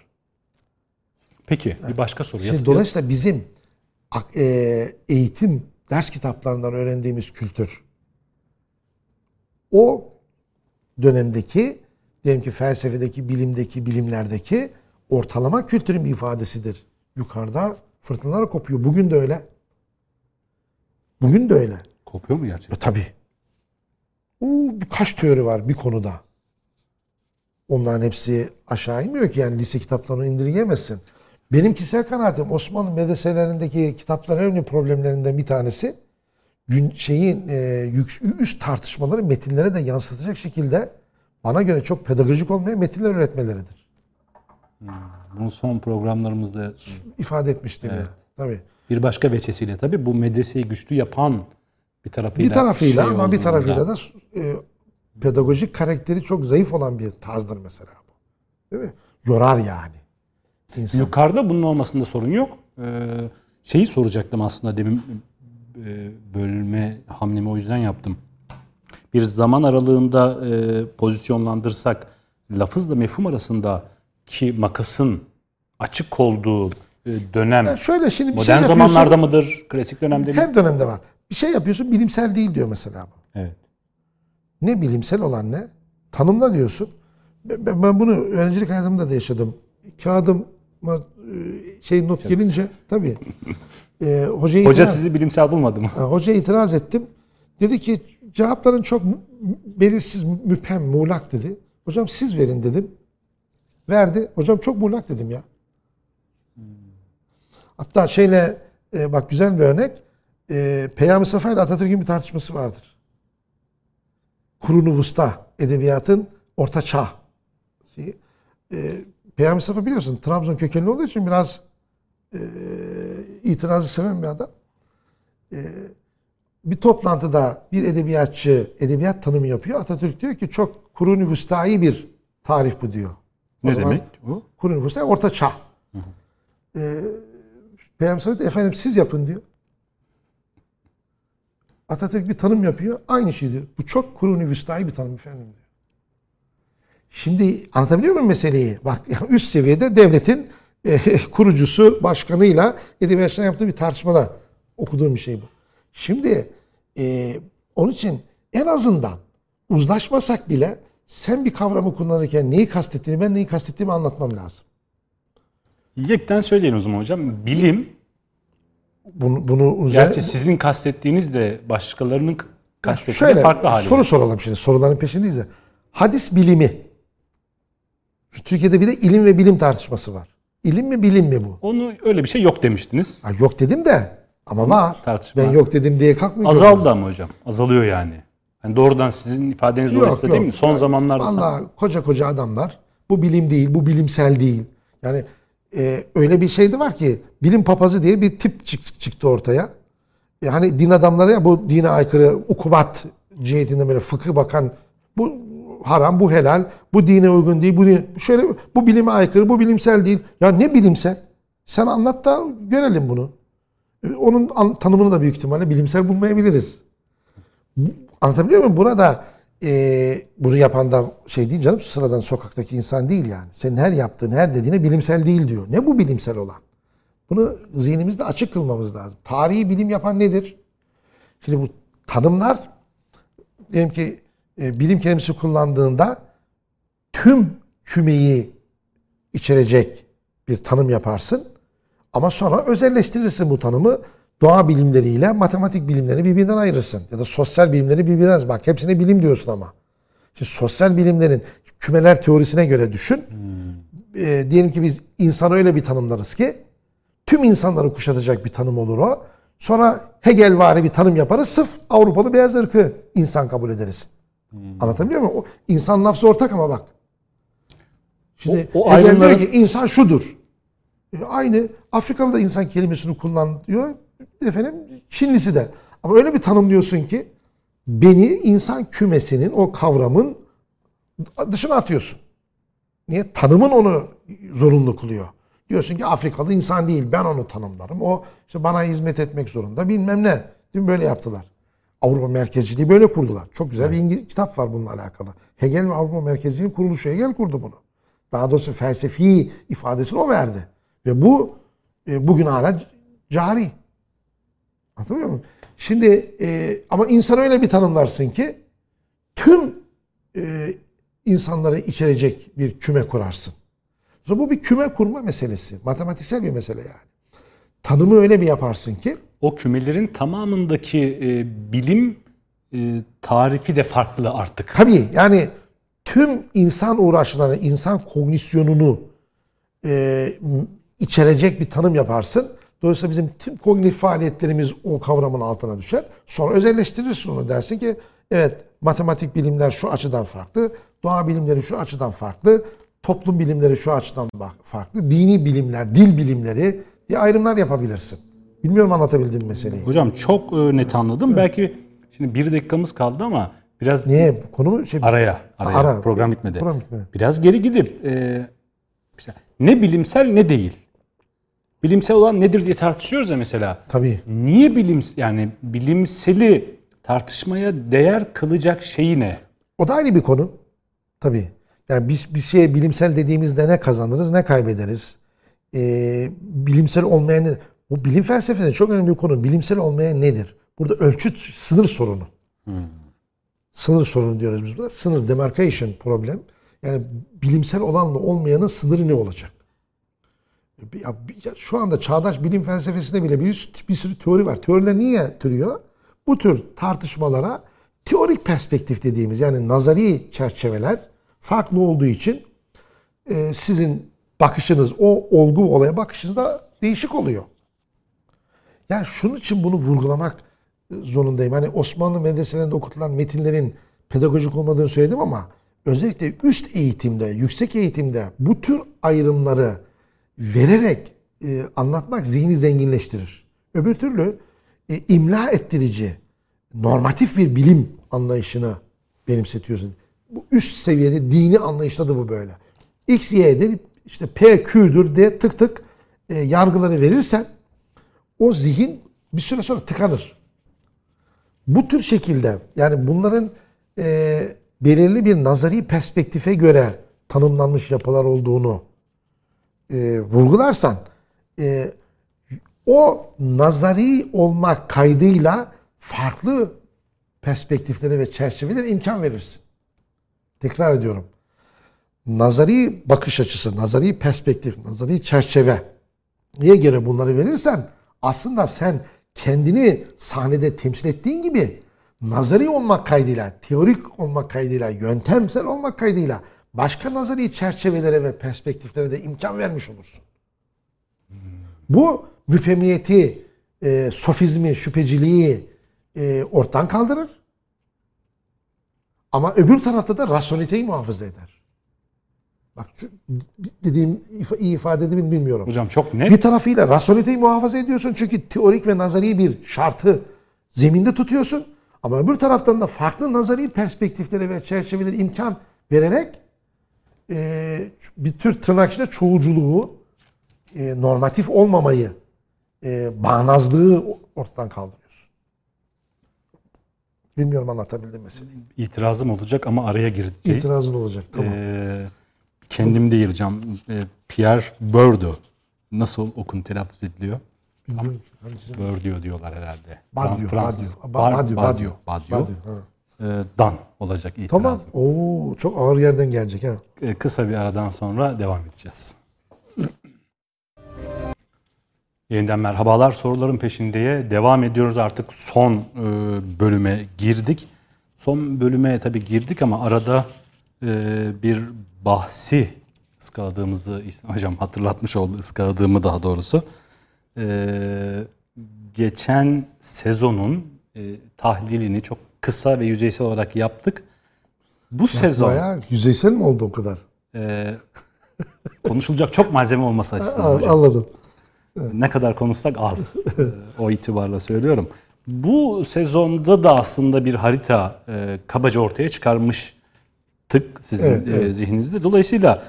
Peki bir başka soru. Şimdi dolayısıyla bizim eğitim ders kitaplarından öğrendiğimiz kültür o dönemdeki diyelim ki felsefedeki, bilimdeki, bilimlerdeki ortalama kültürün bir ifadesidir. Yukarıda fırtınalar kopuyor. Bugün de öyle. Bugün de öyle. Kopuyor mu gerçekten? E tabi. Birkaç teori var bir konuda. Onların hepsi aşağı inmiyor ki yani lise kitaplarını indirgeyemezsin. Benim kişisel kanaatim Osmanlı medreselerindeki kitapların önemli problemlerinden bir tanesi gün şeyin e, üst tartışmaları metinlere de yansıtacak şekilde bana göre çok pedagojik olmayan metinler üretmeleridir. Bunu son programlarımızda İfade etmiştim ya. Tabii. bir başka veçesiyle tabii bu medreseyi güçlü yapan bir tarafıyla Bir tarafıyla şey ama bir tarafıyla da e, pedagojik karakteri çok zayıf olan bir tarzdır mesela bu. Değil mi? Yorar yani. İnsan. Yukarıda bunun olmasında sorun yok. Ee, şeyi soracaktım aslında demin e, bölme hamlemi o yüzden yaptım. Bir zaman aralığında e, pozisyonlandırsak lafızla mefhum arasında ki makasın açık olduğu e, dönem Yani şöyle şimdi bir modern şey zamanlarda mıdır? Klasik dönemde mi? Her dönemde var. Bir şey yapıyorsun bilimsel değil diyor mesela bu. Evet. Ne bilimsel olan ne? Tanımla diyorsun. Ben, ben bunu öğrencilik hayatımda da yaşadım. Kağıdıma e, şey not gelince tabii. E, Hoca itiraz- sizi bilimsel bulmadı mı? Ha, Hocaya itiraz ettim. Dedi ki cevapların çok belirsiz, müphem, muğlak dedi. Hocam siz verin dedim. Verdi. Hocam çok muğlak dedim ya. Hatta şeyle e, bak güzel bir örnek. E, Peyami Safa ile Atatürk'ün bir tartışması vardır. Kurunu Vusta edebiyatın orta çağ. Şeyi. E, Peyami Safa biliyorsun Trabzon kökenli olduğu için biraz e, itirazı seven bir adam. E, bir toplantıda bir edebiyatçı edebiyat tanımı yapıyor. Atatürk diyor ki çok kurun vüstai bir tarif bu diyor. O Ne zaman demek bu? Kurun vüstai orta çağ. Peygamber sallallahu aleyhi ve sellem, efendim siz yapın diyor. Atatürk bir tanım yapıyor. Aynı şey diyor. Bu çok kurun vüstai bir tanım efendim diyor. Şimdi anlatabiliyor muyum meseleyi? Bak üst seviyede devletin e, kurucusu, başkanıyla edebiyatçılar yaptığı bir tartışmada okuduğum bir şey bu. Şimdi e, onun için en azından uzlaşmasak bile sen bir kavramı kullanırken neyi kastettiğini ben neyi kastettiğimi anlatmam lazım. Yekten söyleyin o zaman hocam. Bilim, Bunu, bunu üzerine- gerçi sizin kastettiğiniz de başkalarının kastettiği Şöyle farklı hali. soru soralım şimdi. Soruların peşindeyiz de. Hadis bilimi. Türkiye'de bir de ilim ve bilim tartışması var. İlim mi bilim mi bu? Onu öyle bir şey yok demiştiniz. Ha, yok dedim de ama var. tartışma. Ben yok dedim diye kalkmıyorum. Azaldı ama hocam. Azalıyor yani. Yani doğrudan sizin ifadeniz Yok, dolayısıyla değil yok. mi? Son zamanlarda Vallahi koca koca adamlar bu bilim değil, bu bilimsel değil. Yani e, öyle bir şey de var ki bilim papazı diye bir tip çık- çıktı ortaya. Yani din adamları ya bu dine aykırı ukubat cihetinden böyle fıkıh bakan bu haram, bu helal, bu dine uygun değil, bu dine, şöyle bu bilime aykırı, bu bilimsel değil. Ya ne bilimsel? Sen anlat da görelim bunu. E, Onun an- tanımını da büyük ihtimalle bilimsel bulmayabiliriz. Anlatabiliyor muyum? Burada e, bunu yapan da şey değil canım sıradan sokaktaki insan değil yani. Senin her yaptığın her dediğine bilimsel değil diyor. Ne bu bilimsel olan? Bunu zihnimizde açık kılmamız lazım. Tarihi bilim yapan nedir? Şimdi bu tanımlar diyelim ki e, bilim kelimesi kullandığında tüm kümeyi içerecek bir tanım yaparsın. Ama sonra özelleştirirsin bu tanımı. Doğa bilimleriyle matematik bilimlerini birbirinden ayırırsın. Ya da sosyal bilimleri birbirinden. Bak hepsine bilim diyorsun ama. Şimdi sosyal bilimlerin kümeler teorisine göre düşün. Ee, diyelim ki biz insanı öyle bir tanımlarız ki tüm insanları kuşatacak bir tanım olur o. Sonra Hegelvari bir tanım yaparız. Sırf Avrupalı beyaz ırkı insan kabul ederiz. Anlatabiliyor muyum? O, insan lafzı ortak ama bak. Şimdi O- o ayrımların- diyor ki insan şudur. E, Aynı Afrikalı da insan kelimesini kullanıyor. Efendim Çinlisi de. Ama öyle bir tanımlıyorsun ki beni insan kümesinin o kavramın dışına atıyorsun. Niye? Tanımın onu zorunlu kılıyor. Diyorsun ki Afrikalı insan değil. Ben onu tanımlarım. O işte bana hizmet etmek zorunda. Bilmem ne. Mi? Böyle yaptılar. Avrupa merkezciliği böyle kurdular. Çok güzel bir İngiliz kitap var bununla alakalı. Hegel ve Avrupa merkezciliğinin kuruluşu. Hegel kurdu bunu. Daha doğrusu felsefi ifadesini o verdi. Ve bu e, bugün hala cari. Anlatabiliyor muyum? Şimdi e, ama insan öyle bir tanımlarsın ki tüm e, insanları içerecek bir küme kurarsın. Bu bir küme kurma meselesi. Matematiksel bir mesele yani. Tanımı öyle bir yaparsın ki O kümelerin tamamındaki e, bilim e, tarifi de farklı artık. tabii yani tüm insan uğraşlarını, insan kognisyonunu e, içerecek bir tanım yaparsın. Dolayısıyla bizim tüm kognitif faaliyetlerimiz o kavramın altına düşer. Sonra özelleştirirsin onu dersin ki evet matematik bilimler şu açıdan farklı, doğa bilimleri şu açıdan farklı, toplum bilimleri şu açıdan farklı, dini bilimler, dil bilimleri diye ayrımlar yapabilirsin. Bilmiyorum anlatabildim meseleyi. Hocam çok e, net anladım. Belki şimdi bir dakikamız kaldı ama biraz Niye? Konu mu? Şey, araya, araya Ara. program bitmedi. Program bitmedi. Biraz geri gidip e, işte ne bilimsel ne değil. Bilimsel olan nedir diye tartışıyoruz ya mesela. Tabii. Niye bilim yani bilimseli tartışmaya değer kılacak şeyi ne? O da ayrı bir konu. Tabii. Yani biz bir şeye bilimsel dediğimizde ne kazanırız ne kaybederiz. Ee, bilimsel olmayan? Bu bilim felsefesinde çok önemli bir konu. Bilimsel olmayan nedir? Burada ölçüt sınır sorunu. Sınır sorunu diyoruz biz buna. Sınır, demarcation problem. Yani bilimsel olanla olmayanın sınırı ne olacak? Ya, ya şu anda çağdaş bilim felsefesinde bile bir, bir sürü teori var. Teoriler niye türüyor? Bu tür tartışmalara teorik perspektif dediğimiz yani nazari çerçeveler, farklı olduğu için e, sizin bakışınız, o olgu olaya bakışınız da değişik oluyor. Yani şunun için bunu vurgulamak zorundayım. Hani Osmanlı medreselerinde okutulan metinlerin pedagojik olmadığını söyledim ama özellikle üst eğitimde, yüksek eğitimde bu tür ayrımları vererek e, anlatmak zihni zenginleştirir. Öbür türlü e, imla ettirici, normatif bir bilim anlayışını benimsetiyorsun. Bu üst seviyede dini anlayışta da bu böyle. X, Y'dir, işte P, Q'dur diye tık tık e, yargıları verirsen o zihin bir süre sonra tıkanır. Bu tür şekilde yani bunların e, belirli bir nazari perspektife göre tanımlanmış yapılar olduğunu e, vurgularsan e, o nazari olmak kaydıyla farklı perspektiflere ve çerçevelere imkan verirsin. Tekrar ediyorum. Nazari bakış açısı, nazari perspektif, nazari çerçeve niye göre bunları verirsen aslında sen kendini sahnede temsil ettiğin gibi nazari olmak kaydıyla, teorik olmak kaydıyla, yöntemsel olmak kaydıyla başka nazari çerçevelere ve perspektiflere de imkan vermiş olursun. Bu müphemiyeti, e, sofizmi, şüpheciliği e, ortadan kaldırır. Ama öbür tarafta da rasyoniteyi muhafaza eder. Bak dediğim iyi ifade edebildim bilmiyorum. Hocam çok net. Bir tarafıyla rasyoniteyi muhafaza ediyorsun çünkü teorik ve nazari bir şartı zeminde tutuyorsun. Ama öbür taraftan da farklı nazari perspektiflere ve çerçevelere imkan vererek e, bir tür tırnak içinde çoğulculuğu, e, normatif olmamayı, e, bağnazlığı ortadan kaldırıyorsun. Bilmiyorum anlatabildim meseleyi. İtirazım olacak ama araya gireceğiz. İtirazın olacak, tamam. Ee, kendim değil hocam. Ee, Pierre Bourdieu. Nasıl okun telaffuz ediliyor? Bilmiyorum. Bourdieu diyorlar herhalde. Badiou, Fransız. Badiou. Badiou, ha. Ee, Dan olacak Tamam. itirazım. Oo, çok ağır yerden gelecek ha. Ee, kısa bir aradan sonra devam edeceğiz. Yeniden merhabalar. Soruların peşindeye devam ediyoruz. Artık son e, bölüme girdik. Son bölüme tabii girdik ama arada e, bir bahsi ıskaladığımızı hocam hatırlatmış oldu ıskaladığımı daha doğrusu. E, geçen sezonun e, tahlilini çok kısa ve yüzeysel olarak yaptık. Bu sezon Bayağı yüzeysel mi oldu o kadar? e, konuşulacak çok malzeme olması açısından hocam. Anladım. Ne kadar konuşsak az. E, o itibarla söylüyorum. Bu sezonda da aslında bir harita e, kabaca ortaya çıkarmıştık sizin Evet, e, evet. zihninizde. Dolayısıyla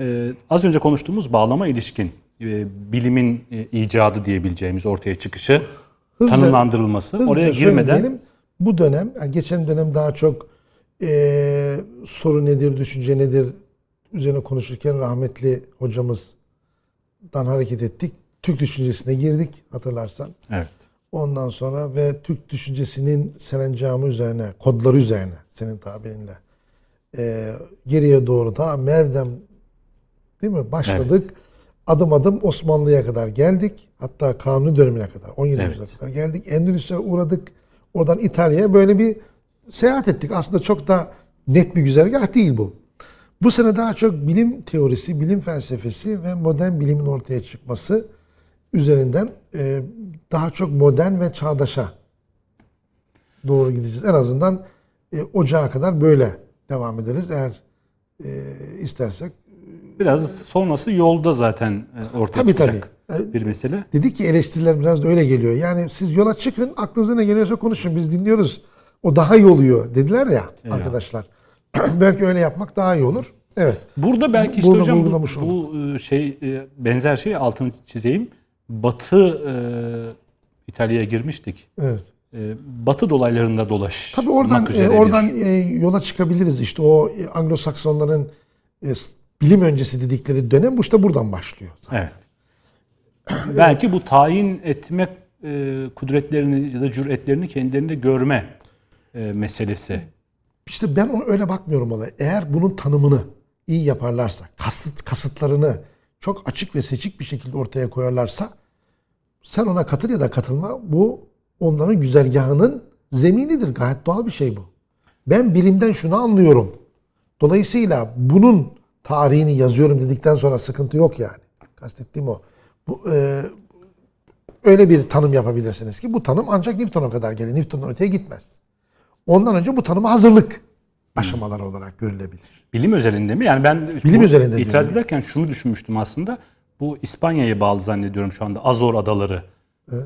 e, az önce konuştuğumuz bağlama ilişkin e, bilimin e, icadı diyebileceğimiz ortaya çıkışı, Hızlıca- tanımlandırılması. Hızlıca Oraya girmeden. Bu dönem, yani geçen dönem daha çok eee soru nedir, düşünce nedir üzerine konuşurken rahmetli hocamızdan hareket ettik. Türk düşüncesine girdik hatırlarsan. evet. Ondan sonra ve Türk düşüncesinin serencamı üzerine, kodları üzerine senin tabirinle eee, geriye doğru da Mevdem değil mi? Başladık. Adım adım Osmanlı'ya kadar geldik. Hatta Kanuni dönemine kadar, 17. Evet. yüzyıla kadar geldik. Endülüs'e uğradık. Oradan İtalya'ya böyle bir seyahat ettik. Aslında çok da net bir güzergah değil bu. Bu sene daha çok bilim teorisi, bilim felsefesi ve modern bilimin ortaya çıkması üzerinden e, daha çok modern ve çağdaşa doğru gideceğiz. En azından e, ocağa kadar böyle devam ederiz. Eğer e, istersek. Biraz sonrası yolda zaten e, ortaya Tabii, çıkacak tabii. bir mesele. Dedik ki eleştiriler biraz da öyle geliyor. Yani siz yola çıkın, aklınıza ne geliyorsa konuşun. Biz dinliyoruz. O daha iyi oluyor dediler ya arkadaşlar. Belki öyle yapmak daha iyi olur. Evet. Burada belki işte Burada hocam bu, bu e, şey e, benzer şey altını çizeyim. Batı e, İtalya'ya girmiştik. Evet. E, Batı dolaylarında dolaş. Tabii oradan e, oradan e, yola çıkabiliriz. İşte o Anglo-Saksonların e, bilim öncesi dedikleri dönem bu işte buradan başlıyor. Evet. belki bu tayin etme e, kudretlerini ya da cüretlerini kendilerinde görme e, meselesi. İşte ben ona öyle bakmıyorum olaya. Eğer bunun tanımını iyi yaparlarsa, kasıt kasıtlarını çok açık ve seçik bir şekilde ortaya koyarlarsa sen ona katıl ya da katılma bu onların güzergahının zeminidir. Gayet doğal bir şey bu. Ben bilimden şunu anlıyorum. Dolayısıyla bunun tarihini yazıyorum dedikten sonra sıkıntı yok yani. Kastettiğim o. Bu, e, öyle bir tanım yapabilirsiniz ki bu tanım ancak Newton'a kadar gelir. Newton'dan öteye gitmez. Ondan önce bu tanıma hazırlık aşamaları olarak görülebilir. Bilim özelinde mi? Yani ben Bilim özelinde itiraz ederken şunu düşünmüştüm aslında. Bu İspanya'ya bağlı zannediyorum şu anda Azor Adaları. E,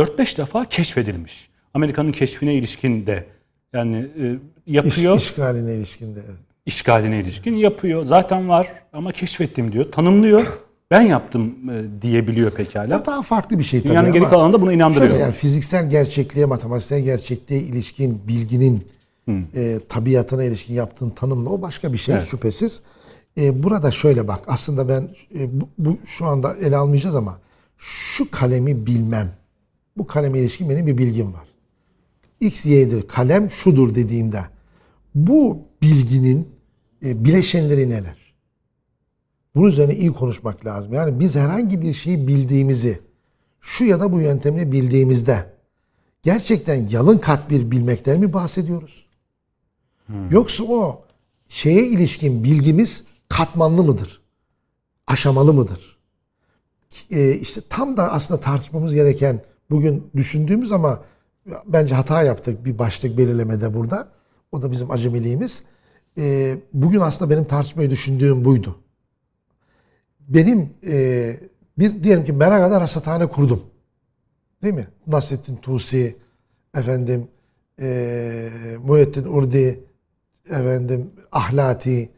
4-5 defa keşfedilmiş. Amerika'nın keşfine ilişkin de yani e, İş, yapıyor. işgaline ilişkinde. evet. işgaline ilişkin yapıyor. Zaten var ama keşfettim diyor. Tanımlıyor. Ben yaptım e, diyebiliyor pekala. O daha farklı bir şey tabii Dünyanın geri kalanında buna inandırıyor. Şöyle yani fiziksel gerçekliğe, matematiksel gerçekliğe ilişkin bilginin e, tabiatına ilişkin yaptığın tanımla o başka bir şey Evet. şüphesiz. E, burada şöyle bak aslında ben e, bu, bu şu anda ele almayacağız ama şu kalemi bilmem. Bu kaleme ilişkin benim bir bilgim var. X, Y'dir, kalem şudur dediğimde bu bilginin e, bileşenleri neler? Bunun üzerine iyi konuşmak lazım. Yani biz herhangi bir şeyi bildiğimizi şu ya da bu yöntemle bildiğimizde gerçekten yalın kat bir bilmekten mi bahsediyoruz? Yoksa o şeye ilişkin bilgimiz katmanlı mıdır? Aşamalı mıdır? E, işte tam da aslında tartışmamız gereken bugün düşündüğümüz ama bence hata yaptık bir başlık belirlemede burada. O da bizim acemiliğimiz. E, bugün aslında benim tartışmayı düşündüğüm buydu benim e, bir diyelim ki Meraga'da rasathane kurdum. Değil mi? Nasrettin Tusi, efendim e, Muhyiddin Urdi, efendim Ahlati,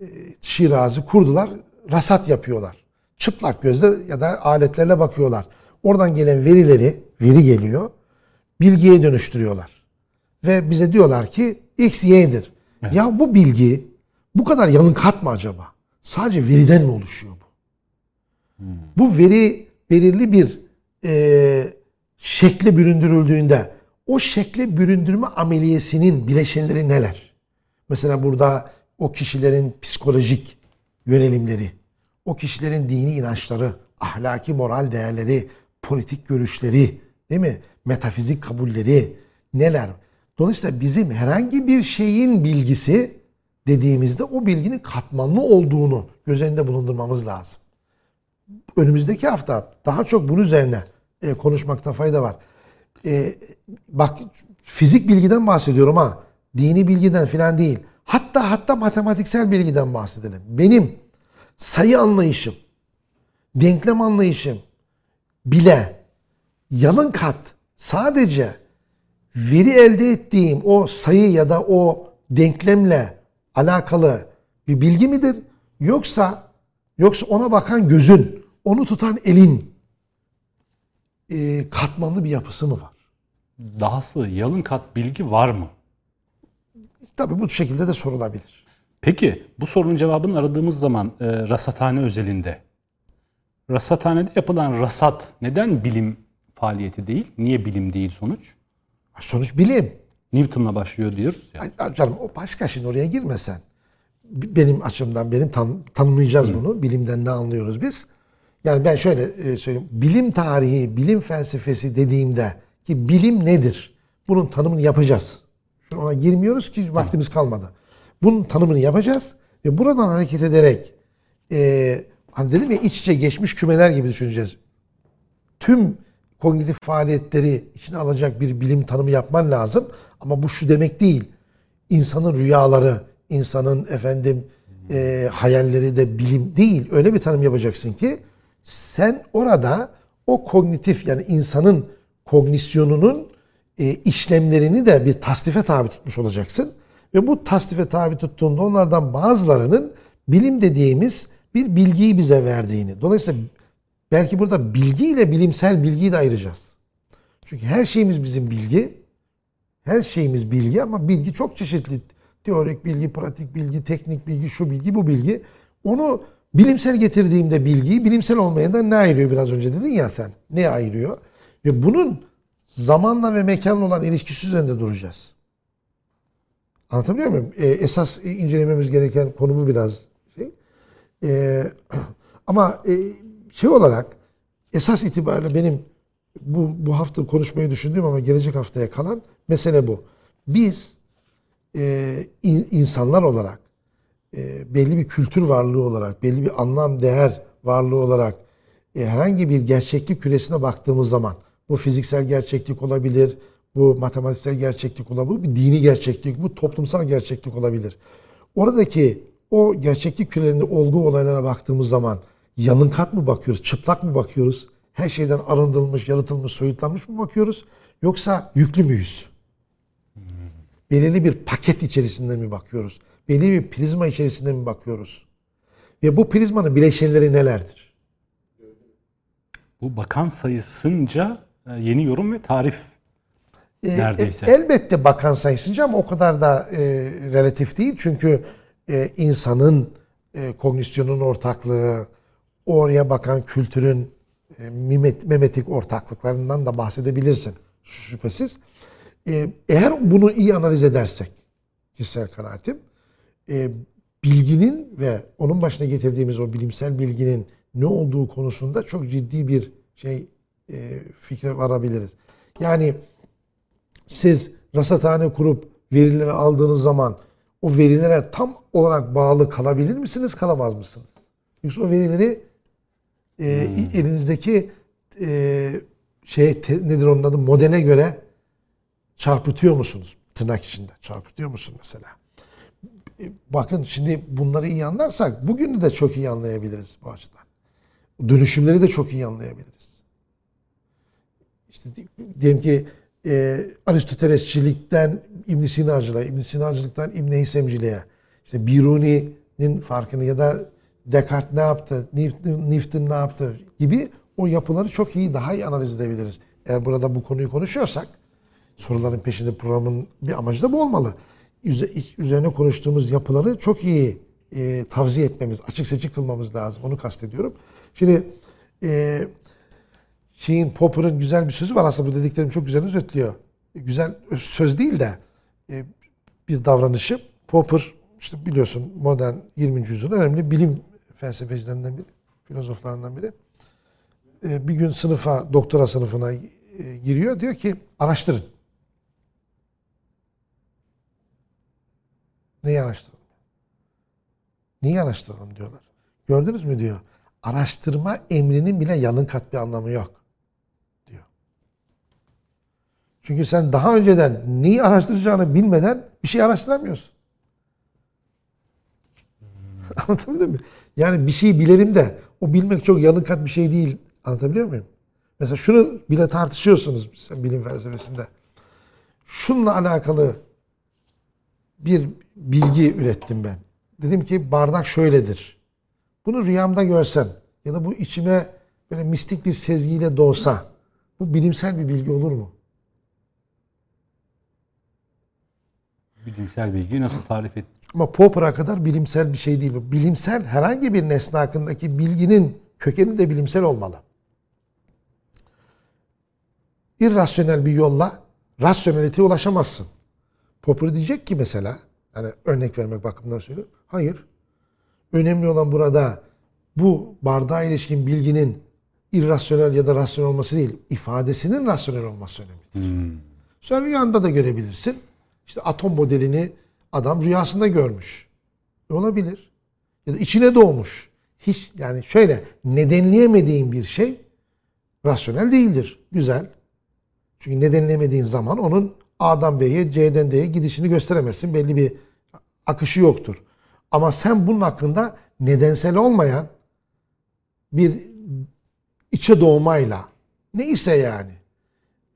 e, Şirazi kurdular. Rasat yapıyorlar. Çıplak gözle ya da aletlerle bakıyorlar. Oradan gelen verileri, veri geliyor, bilgiye dönüştürüyorlar. Ve bize diyorlar ki X, Y'dir. Ya bu bilgi bu kadar yalın kat mı acaba? Sadece veriden mi oluşuyor bu? Bu veri belirli bir e, şekle büründürüldüğünde o şekle büründürme ameliyesinin bileşenleri neler? Mesela burada o kişilerin psikolojik yönelimleri, o kişilerin dini inançları, ahlaki moral değerleri, politik görüşleri, değil mi? Metafizik kabulleri neler? Dolayısıyla bizim herhangi bir şeyin bilgisi dediğimizde o bilginin katmanlı olduğunu göz önünde bulundurmamız lazım önümüzdeki hafta daha çok bunun üzerine e, konuşmakta fayda var. E, bak fizik bilgiden bahsediyorum ha. Dini bilgiden filan değil. Hatta hatta matematiksel bilgiden bahsedelim. Benim sayı anlayışım, denklem anlayışım bile yalın kat sadece veri elde ettiğim o sayı ya da o denklemle alakalı bir bilgi midir? Yoksa yoksa ona bakan gözün, onu tutan elin e, katmanlı bir yapısı mı var? Dahası yalın kat bilgi var mı? Tabii bu şekilde de sorulabilir. Peki bu sorunun cevabını aradığımız zaman e, rasathane özelinde rasathanede yapılan rasat neden bilim faaliyeti değil? Niye bilim değil sonuç? Sonuç bilim. Newton'la başlıyor diyoruz ya. Ay, canım o başka şimdi oraya girmesen. Benim açımdan benim tan tanımlayacağız bunu. Bilimden ne anlıyoruz biz? Yani ben şöyle e, söyleyeyim. Bilim tarihi, bilim felsefesi dediğimde ki bilim nedir? Bunun tanımını yapacağız. Şu ona girmiyoruz ki vaktimiz kalmadı. Bunun tanımını yapacağız ve buradan hareket ederek e, hani dedim ya iç içe geçmiş kümeler gibi düşüneceğiz. Tüm kognitif faaliyetleri içine alacak bir bilim tanımı yapman lazım. Ama bu şu demek değil. İnsanın rüyaları, insanın efendim e, hayalleri de bilim değil. Öyle bir tanım yapacaksın ki sen orada o kognitif yani insanın kognisyonunun e, işlemlerini de bir tasnife tabi tutmuş olacaksın. Ve bu tasnife tabi tuttuğunda onlardan bazılarının bilim dediğimiz bir bilgiyi bize verdiğini. Dolayısıyla belki burada bilgi ile bilimsel bilgiyi de ayıracağız. Çünkü her şeyimiz bizim bilgi. Her şeyimiz bilgi ama bilgi çok çeşitli. Teorik bilgi, pratik bilgi, teknik bilgi, şu bilgi, bu bilgi. Onu bilimsel getirdiğimde bilgiyi bilimsel olmayandan ne ayırıyor biraz önce dedin ya sen. Ne ayırıyor? Ve bunun zamanla ve mekanla olan ilişkisi üzerinde duracağız. Anlatabiliyor muyum? Ee, esas incelememiz gereken konu bu biraz şey. Ee, ama e, şey olarak esas itibariyle benim bu, bu hafta konuşmayı düşündüğüm ama gelecek haftaya kalan mesele bu. Biz e, in- insanlar olarak e, belli bir kültür varlığı olarak, belli bir anlam, değer varlığı olarak e, herhangi bir gerçeklik küresine baktığımız zaman bu fiziksel gerçeklik olabilir, bu matematiksel gerçeklik olabilir, bu bir dini gerçeklik, bu toplumsal gerçeklik olabilir. Oradaki o gerçeklik kürelerinde olgu olaylara baktığımız zaman yalın kat mı bakıyoruz, çıplak mı bakıyoruz, her şeyden arındırılmış, yaratılmış, soyutlanmış mı bakıyoruz yoksa yüklü müyüz? Belirli bir paket içerisinde mi bakıyoruz? Belirli bir prizma içerisinde mi bakıyoruz? Ve bu prizmanın bileşenleri nelerdir? Bu bakan sayısınca e, yeni yorum ve tarif neredeyse. e, elbette bakan sayısınca ama o kadar da e, relatif değil. Çünkü e, insanın e, kognisyonun ortaklığı, oraya bakan kültürün e, mimet, memetik ortaklıklarından da bahsedebilirsin şüphesiz. E, eğer bunu iyi analiz edersek, kişisel kanaatim, e, bilginin ve onun başına getirdiğimiz o bilimsel bilginin ne olduğu konusunda çok ciddi bir şey e, fikre varabiliriz. Yani siz rasathane kurup verileri aldığınız zaman o verilere tam olarak bağlı kalabilir misiniz, kalamaz mısınız? Yoksa o verileri e, elinizdeki e, şey te- nedir onun adı modele göre çarpıtıyor musunuz? Tırnak içinde çarpıtıyor musun mesela? E, Bakın şimdi bunları iyi anlarsak bugünü de çok iyi anlayabiliriz bu açıdan. Dönüşümleri de çok iyi anlayabiliriz. İşte di- diyelim ki e, Aristotelesçilikten İbn Sinacılığa, İbn Sinacılıktan İbn Heysemciliğe, işte Biruni'nin farkını ya da Descartes ne yaptı, Newton, Newton ne yaptı gibi o yapıları çok iyi, daha iyi analiz edebiliriz. Eğer burada bu konuyu konuşuyorsak, soruların peşinde programın bir amacı da bu olmalı. Üzerine konuştuğumuz yapıları çok iyi e, tavsiye etmemiz, açık seçik kılmamız lazım. Onu kastediyorum. Şimdi e, şeyin Popper'ın güzel bir sözü var aslında bu dediklerim çok güzel özetliyor. Güzel söz değil de e, bir davranışı. Popper işte biliyorsun modern 20. yüzyılın önemli bilim felsefecilerinden biri, filozoflarından biri. E, bir gün sınıfa, doktora sınıfına e, giriyor. Diyor ki araştırın. Neyi araştıralım? Neyi araştıralım diyorlar. Gördünüz mü diyor. Araştırma emrinin bile yalın kat bir anlamı yok. Diyor. Çünkü sen daha önceden neyi araştıracağını bilmeden bir şey araştıramıyorsun. Anlatabildim mi? Yani bir şeyi bilelim de o bilmek çok yalın kat bir şey değil. Anlatabiliyor muyum? Mesela şunu bile tartışıyorsunuz sen bilim felsefesinde. Şununla alakalı bir bilgi ürettim ben. Dedim ki bardak şöyledir. Bunu rüyamda görsem ya da bu içime böyle mistik bir sezgiyle doğsa bu bilimsel bir bilgi olur mu? Bilimsel bilgiyi nasıl tarif et? Ama Popper'a kadar bilimsel bir şey değil bu. Bilimsel herhangi bir nesne hakkındaki bilginin kökeni de bilimsel olmalı. İrrasyonel bir yolla rasyoneliteye ulaşamazsın. Popper diyecek ki mesela, hani örnek vermek bakımından söylüyorum. Hayır. Önemli olan burada bu bardağa ilişkin bilginin irrasyonel ya da rasyonel olması değil, ifadesinin rasyonel olması önemlidir. Sen rüyanda da görebilirsin. İşte atom modelini adam rüyasında görmüş. E Olabilir. Ya da içine doğmuş. Hiç yani şöyle nedenleyemediğin bir şey rasyonel değildir. Güzel. Çünkü nedenlemediğin zaman onun A'dan B'ye, C'den D'ye gidişini gösteremezsin. Belli bir akışı yoktur. Ama sen bunun hakkında nedensel olmayan bir içe doğmayla neyse yani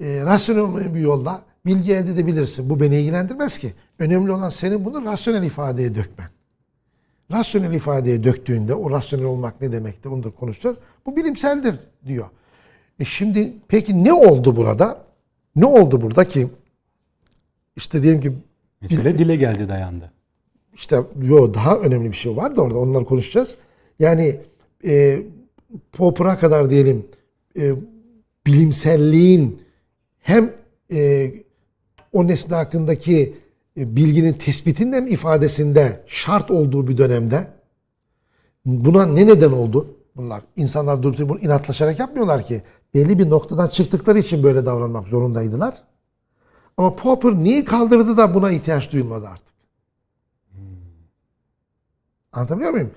e, rasyonel bir yolla bilgi elde edebilirsin. Bu beni ilgilendirmez ki. Önemli olan senin bunu rasyonel ifadeye dökmen. Rasyonel ifadeye döktüğünde o rasyonel olmak ne demektir onu da konuşacağız. Bu bilimseldir diyor. E şimdi peki ne oldu burada? Ne oldu burada ki işte diyelim ki Mesele dile geldi dayandı. işte yo daha önemli bir şey var da orada onları konuşacağız. Yani e, Popper'a kadar diyelim e, bilimselliğin hem e, o nesne hakkındaki e, bilginin tespitinde hem ifadesinde şart olduğu bir dönemde buna ne neden oldu? Bunlar insanlar durup bunu inatlaşarak yapmıyorlar ki. Belli bir noktadan çıktıkları için böyle davranmak zorundaydılar. Ama Popper niye kaldırdı da buna ihtiyaç duyulmadı artık? Anlatabiliyor muyum?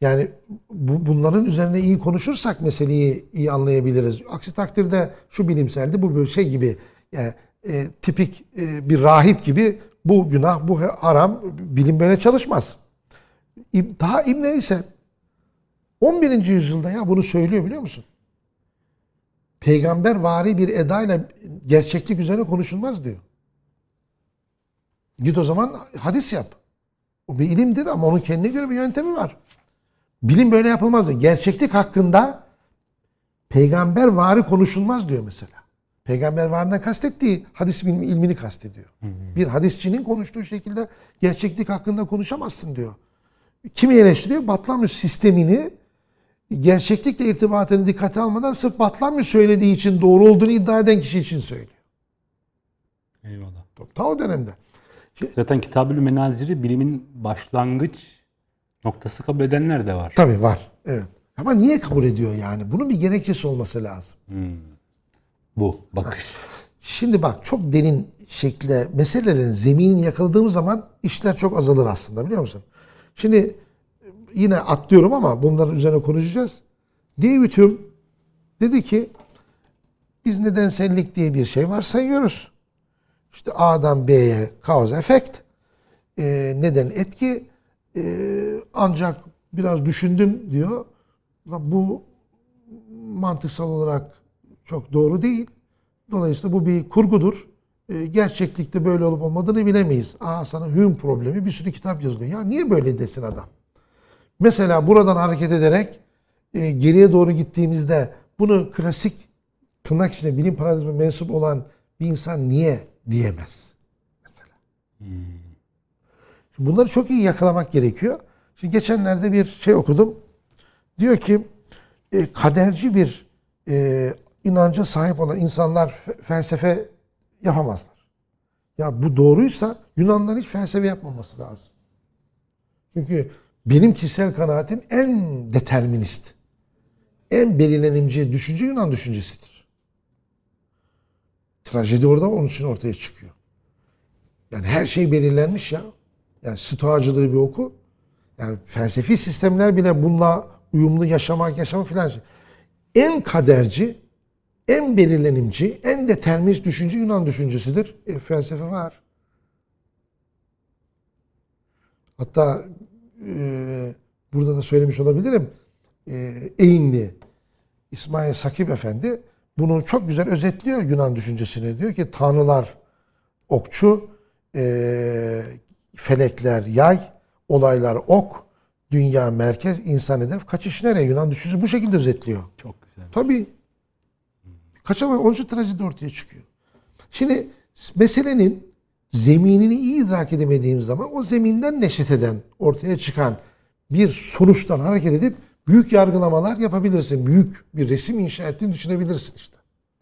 Yani bu, bunların üzerine iyi konuşursak meseleyi iyi anlayabiliriz. Aksi takdirde şu bilimseldi bu şey gibi yani e, tipik e, bir rahip gibi bu günah bu haram bilim böyle çalışmaz. Daha İbn ise 11. yüzyılda ya bunu söylüyor biliyor musun? Peygamber vari bir edayla gerçeklik üzerine konuşulmaz diyor. Git o zaman hadis yap. O bir ilimdir ama onun kendine göre bir yöntemi var. Bilim böyle yapılmaz diyor. Gerçeklik hakkında peygamber vari konuşulmaz diyor mesela. Peygamber varinden kastettiği hadis ilmi- ilmini kastediyor. Bir hadisçinin konuştuğu şekilde gerçeklik hakkında konuşamazsın diyor. Kimi eleştiriyor? Batlamyus sistemini gerçeklikle irtibatını dikkate almadan sırf Batlamyus söylediği için doğru olduğunu iddia eden kişi için söylüyor. Eyvallah. Ta o dönemde. Zaten Kitab-ül Menazir'i bilimin başlangıç noktası kabul edenler de var. Tabii var. Evet. Ama niye kabul ediyor yani? Bunun bir gerekçesi olması lazım. Bu bakış. Şimdi bak çok derin şekilde meselelerin zeminini yakaladığımız zaman işler çok azalır aslında biliyor musun? Şimdi yine atlıyorum ama bunların üzerine konuşacağız. David Hume dedi ki biz nedensellik diye bir şey varsayıyoruz. İşte A'dan B'ye cause effect. Ee, neden etki. Ee, ancak biraz düşündüm diyor. Bu mantıksal olarak çok doğru değil. Dolayısıyla bu bir kurgudur. Ee, gerçeklikte böyle olup olmadığını bilemeyiz. Aa sana Hume problemi bir sürü kitap yazılıyor. Ya niye böyle desin adam? Mesela buradan hareket ederek e, geriye doğru gittiğimizde bunu klasik tırnak içinde bilim paradigma mensup olan bir insan niye diyemez? Mesela. Şimdi bunları çok iyi yakalamak gerekiyor. Şimdi geçenlerde bir şey okudum. Diyor ki e, kaderci bir e, inanca sahip olan insanlar fe- felsefe yapamazlar. Ya bu doğruysa Yunanların hiç felsefe yapmaması lazım. Çünkü benim kişisel kanaatim en determinist, en belirlenimci düşünce Yunan düşüncesidir. Trajedi orada onun için ortaya çıkıyor. Yani her şey belirlenmiş ya. Yani stoğacılığı bir oku. Yani felsefi sistemler bile bununla uyumlu yaşamak, yaşama filan. şey. En kaderci, en belirlenimci, en determinist düşünce Yunan düşüncesidir. E, felsefe var. Hatta e, burada da söylemiş olabilirim. E, Eğinli İsmail Sakip Efendi bunu çok güzel özetliyor Yunan düşüncesini. Diyor ki tanrılar okçu, e, felekler yay, olaylar ok, dünya merkez, insan hedef, kaçış nereye? Yunan düşüncesi bu şekilde özetliyor. Çok güzel. Tabii. Kaçamıyor. Onun için trajedi ortaya çıkıyor. Şimdi meselenin zeminini iyi idrak edemediğimiz zaman o zeminden neşet eden, ortaya çıkan bir sonuçtan hareket edip büyük yargılamalar yapabilirsin. Büyük bir resim inşa ettiğini düşünebilirsin işte.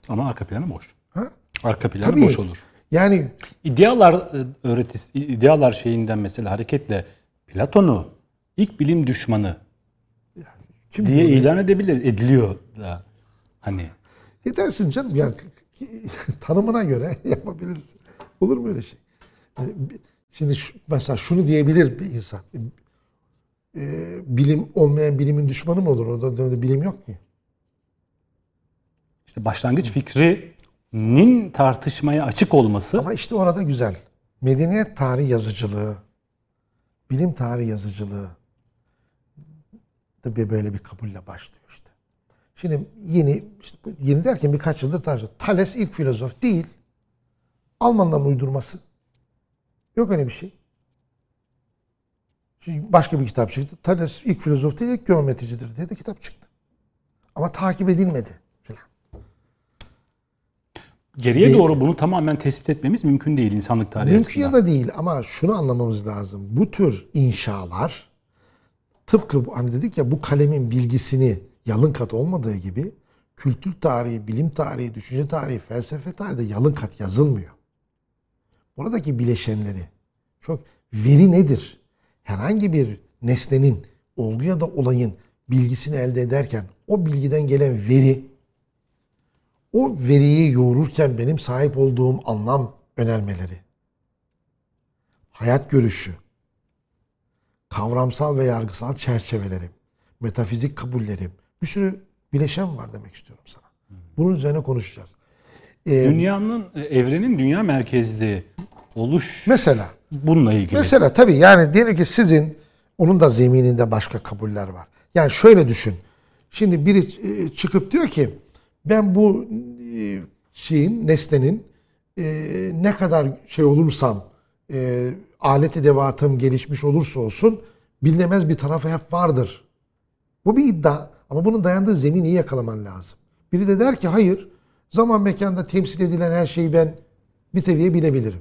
Ama arka planı boş. Ha? Arka planı Tabii. boş olur. Yani İdealar e, öğretisi, idealar şeyinden mesela hareketle Platon'u ilk bilim düşmanı kim diye ilan edebilir, ediliyor da. Hani Edersin canım. Ya, tanımına göre yapabilirsin. Olur mu öyle şey? Şimdi şu- mesela şunu diyebilir bir insan. Ee, bilim olmayan bilimin düşmanı mı olur? Orada da bilim yok ki. işte başlangıç fikrinin tartışmaya açık olması Ama işte orada güzel. Medeniyet tarihi yazıcılığı, bilim tarihi yazıcılığı da böyle bir kabulle başlıyor işte. Şimdi yeni, işte yeni derken birkaç yıldır tartışıyor. Thales ilk filozof değil. Almanların uydurması. Yok öyle bir şey. Şimdi başka bir kitap çıktı. Thales ilk filozof değil, ilk geometricidir diye de kitap çıktı. Ama takip edilmedi. Geriye Değil. doğru bunu tamamen tespit etmemiz mümkün değil insanlık tarihi Mümkün ya da değil ama şunu anlamamız lazım. Bu tür inşalar tıpkı bu- hani dedik ya bu kalemin bilgisini yalın kat olmadığı gibi kültür tarihi, bilim tarihi, düşünce tarihi, felsefe tarihi de yalın kat yazılmıyor. Buradaki bileşenleri çok veri nedir? Herhangi bir nesnenin olgu ya da olayın bilgisini elde ederken o bilgiden gelen veri o veriyi yoğururken benim sahip olduğum anlam önermeleri, hayat görüşü, kavramsal ve yargısal çerçevelerim, metafizik kabullerim, bir sürü bileşen var demek istiyorum sana. Bunun üzerine konuşacağız. Ee, Dünyanın, e, evrenin dünya merkezli oluş mesela bununla ilgili. Mesela tabii yani diyelim ki sizin onun da zemininde başka kabuller var. Yani şöyle düşün. Şimdi biri e, çıkıp diyor ki ben bu e, şeyin nesnenin ne kadar şey olursam alet edevatım gelişmiş olursa olsun bilinemez bir tarafı hep vardır. Bu bir iddia ama bunun dayandığı zemini iyi yakalaman lazım. Biri de der ki hayır zaman mekanda temsil edilen her şeyi ben bir teviye bilebilirim.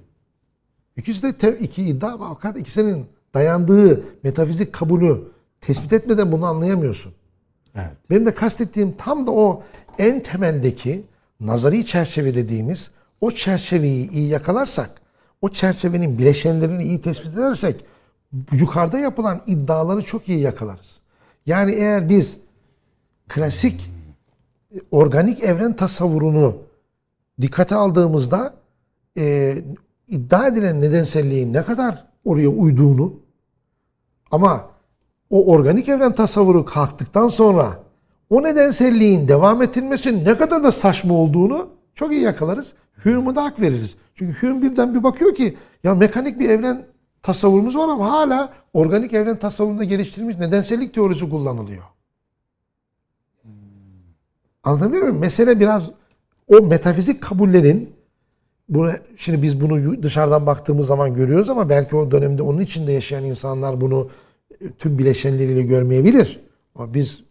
İkisi de te- iki iddia ama fakat ikisinin dayandığı metafizik kabulü tespit etmeden bunu anlayamıyorsun. Evet. Benim de kastettiğim tam da o en temeldeki nazari çerçeve dediğimiz o çerçeveyi iyi yakalarsak, o çerçevenin bileşenlerini iyi tespit edersek yukarıda yapılan iddiaları çok iyi yakalarız. Yani eğer biz klasik e, organik evren tasavvurunu dikkate aldığımızda e, iddia edilen nedenselliğin ne kadar oraya uyduğunu ama o organik evren tasavvuru kalktıktan sonra o nedenselliğin devam ettirmesinin ne kadar da saçma olduğunu çok iyi yakalarız. Hume'a da hak veririz. Çünkü Hume birden bir bakıyor ki ya mekanik bir evren tasavvurumuz var ama hala organik evren tasavvurunda geliştirilmiş nedensellik teorisi kullanılıyor. Anlatabiliyor muyum? Mesele biraz o metafizik kabullerin bunu şimdi biz bunu dışarıdan baktığımız zaman görüyoruz ama belki o dönemde onun içinde yaşayan insanlar bunu e, tüm bileşenleriyle görmeyebilir. Ama biz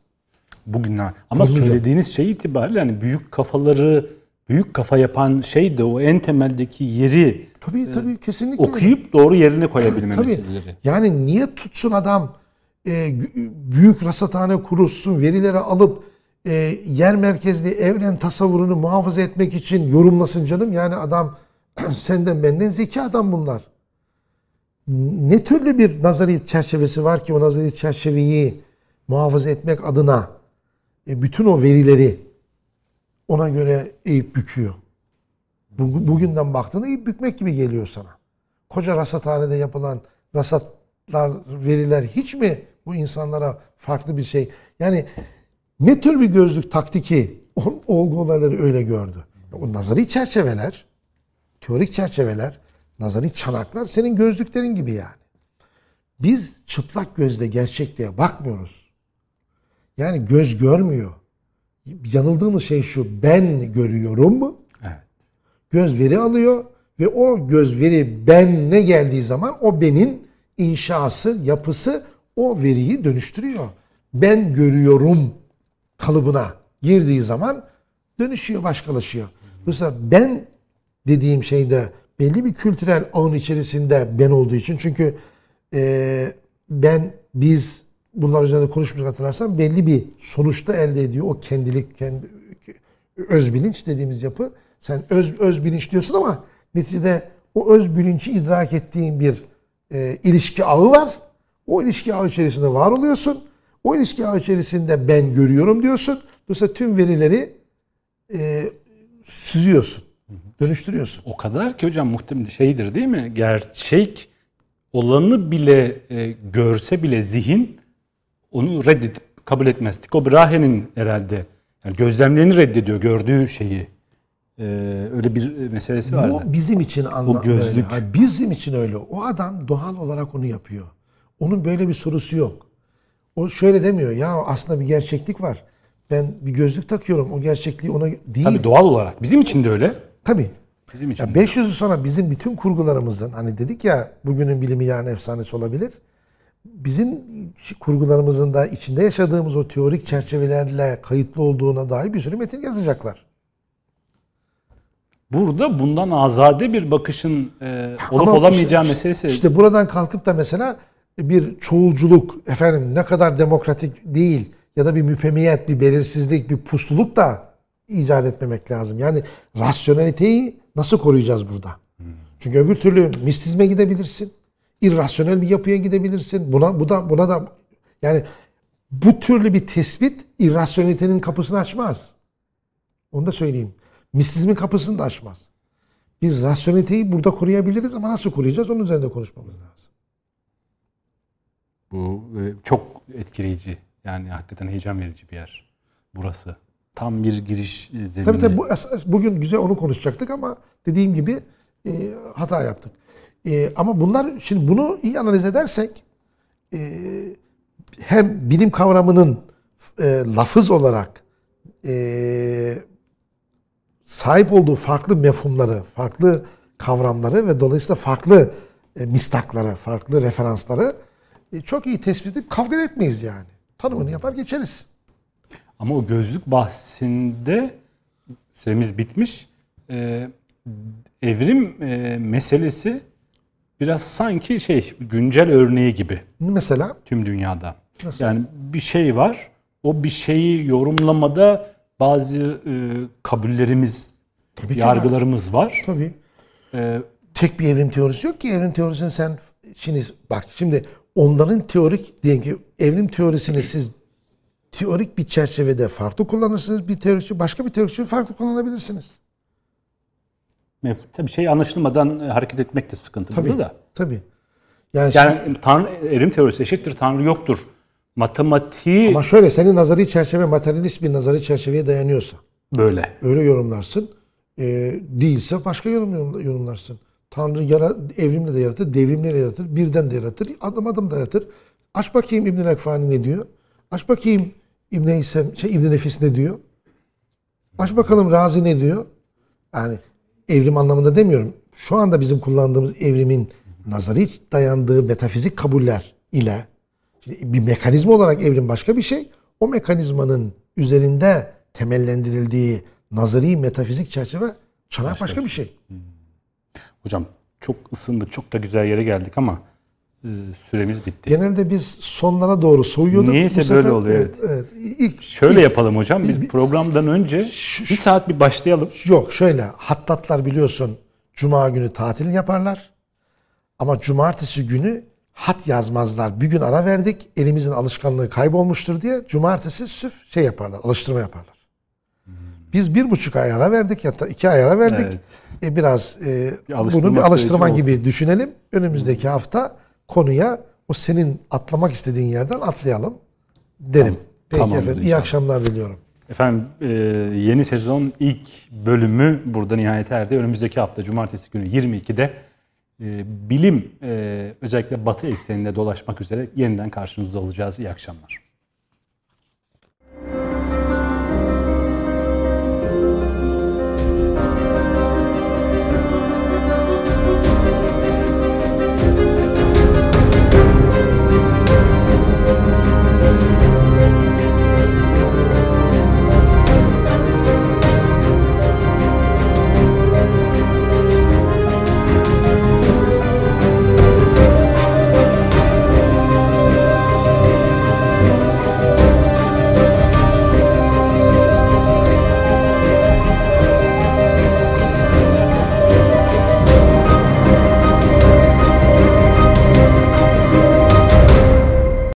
Bugünler. Ama söylediğiniz şey itibariyle hani büyük kafaları büyük kafa yapan şey de o en temeldeki yeri tabii tabii kesinlikle okuyup doğru yerine koyabilme Tabii. meseleleri. Yani niye tutsun adam e, büyük rasathane kurulsun, verileri alıp e, yer merkezli evren tasavvurunu muhafaza etmek için yorumlasın canım. Yani adam senden benden zeki adam bunlar. Ne türlü bir nazari çerçevesi var ki o nazari çerçeveyi muhafaza etmek adına e, bütün o verileri ona göre eğip büküyor. Bu- Bugünden baktığında eğip bükmek gibi geliyor sana koca rasathanede yapılan rasatlar, veriler hiç mi bu insanlara farklı bir şey? Yani ne tür bir gözlük taktı ki o olgu olayları öyle gördü? O nazari çerçeveler, teorik çerçeveler, nazari çanaklar senin gözlüklerin gibi yani. Biz çıplak gözle gerçekliğe bakmıyoruz. Yani göz görmüyor. Yanıldığımız şey şu, ben görüyorum mu? Evet. göz veri alıyor ve o göz veri ben ne geldiği zaman o benin inşası, yapısı o veriyi dönüştürüyor. Ben görüyorum kalıbına girdiği zaman dönüşüyor, başkalaşıyor. Dolayısıyla ben dediğim şeyde belli bir kültürel ağın içerisinde ben olduğu için çünkü e, ben biz bunlar üzerinde konuşmuş hatırlarsan belli bir sonuçta elde ediyor o kendilik kendi öz bilinç dediğimiz yapı. Sen öz öz bilinç diyorsun ama neticede o öz bilinci idrak ettiğin bir e, ilişki ağı var. O ilişki ağı içerisinde var oluyorsun. O ilişki ağı içerisinde ben görüyorum diyorsun. Dolayısıyla tüm verileri e, süzüyorsun. Dönüştürüyorsun. O kadar ki hocam muhtemelen şeydir değil mi? Gerçek olanı bile e, görse bile zihin onu reddedip kabul etmez. Tycho Brahe'nin herhalde yani gözlemlerini reddediyor gördüğü şeyi. E, öyle bir meselesi vardı. Bu bizim için anlamlı. gözlük. Öyle. Bizim için öyle. O adam doğal olarak onu yapıyor. Onun böyle bir sorusu yok. O şöyle demiyor. Ya aslında bir gerçeklik var. Ben bir gözlük takıyorum. O gerçekliği ona değil. Tabii doğal olarak. Bizim için de öyle. Tabii. Bizim için. Ya 500 yıl sonra bizim bütün kurgularımızın hani dedik ya bugünün bilimi yarın efsanesi olabilir. Bizim kurgularımızın da içinde yaşadığımız o teorik çerçevelerle kayıtlı olduğuna dair bir sürü metin yazacaklar. Burada bundan azade bir bakışın e, olup Ama olamayacağı işte- meselesi. İşte buradan kalkıp da mesela bir çoğulculuk efendim ne kadar demokratik değil ya da bir müpemiyet, bir belirsizlik, bir pusluluk da icat etmemek lazım. Yani rasyoneliteyi nasıl koruyacağız burada? Çünkü öbür türlü mistizme gidebilirsin. irrasyonel bir yapıya gidebilirsin. Buna bu da buna da yani bu türlü bir tespit irrasyonelitenin kapısını açmaz. Onu da söyleyeyim. Mistizmin kapısını da açmaz. Biz rasyoneliteyi burada koruyabiliriz ama nasıl koruyacağız onun üzerinde konuşmamız lazım. Bu e, çok etkileyici. Yani hakikaten heyecan verici bir yer burası. Tam bir giriş e, zemini. Tabii tabii bu, bugün güzel onu konuşacaktık ama dediğim gibi e, hata yaptık. E, ama bunlar şimdi bunu iyi analiz edersek e, hem bilim kavramının e, lafız olarak e, sahip olduğu farklı mefhumları, farklı kavramları ve dolayısıyla farklı e, mistakları, farklı referansları e, çok iyi tespit edip kavga etmeyiz yani. Tanımını yapar geçeriz. Ama o gözlük bahsinde süremiz bitmiş. Ee, evrim e, meselesi biraz sanki şey güncel örneği gibi Mesela tüm dünyada. Yani bir şey var. O bir şeyi yorumlamada bazı e, kabullerimiz, Tabii yargılarımız var. tabii Ee, tek bir evrim teorisi yok ki evrim teorisini sen şimdi bak şimdi onların teorik diyelim ki evrim teorisini siz teorik bir çerçevede farklı kullanırsınız. Bir teorikçi başka bir teorikçi farklı kullanabilirsiniz. tabii şey anlaşılmadan e, hareket etmek de sıkıntı Tabii. burada da. Tabii. Yani, Yani tanrı, evrim teorisi eşittir tanrı yoktur. Matematiği ama şöyle senin nazari çerçeve materyalist bir nazari çerçeveye dayanıyorsa böyle. öyle yorumlarsın. Ee, değilse başka yorum- yorumlarsın. Tanrı yara, evrimle de yaratır, devrimle de yaratır, birden de yaratır, adım adım da yaratır. Aç bakayım İbn-i Ekfani ne diyor? Aç bakayım İbn-i İsem, şey, İbn Nefis ne diyor? Aç bakalım Razi ne diyor? Yani evrim anlamında demiyorum. Şu anda bizim kullandığımız evrimin nazari dayandığı metafizik kabuller ile bir mekanizma olarak evrim başka bir şey. O mekanizmanın üzerinde temellendirildiği nazari metafizik çerçeve çanak başka, bir şey. Hocam çok ısındık, çok da güzel yere geldik ama e, süremiz bitti. Genelde biz sonlara doğru soyuyorduk. Niyeyse sefer- böyle oluyor, Evet, evet. İlk Şöyle yapalım hocam, biz programdan önce bir saat bir başlayalım. Yok şöyle hattatlar biliyorsun cuma günü tatil yaparlar. Ama cumartesi günü hat yazmazlar. Bir gün ara verdik elimizin alışkanlığı kaybolmuştur diye cumartesi sırf şey yaparlar alıştırma yaparlar. Biz bir buçuk ay ara verdik ya da iki ay ara verdik. Evet. E, biraz e, Bir bunu bir alıştırma gibi düşünelim. Önümüzdeki hafta konuya o senin atlamak istediğin yerden atlayalım derim. Peki Tamamdır efendim. İyi akşamlar diliyorum. Efendim e, yeni sezon ilk bölümü burada nihayete erdi. Önümüzdeki hafta cumartesi günü 22'de e, bilim e, özellikle batı ekseninde dolaşmak üzere yeniden karşınızda olacağız. İyi akşamlar.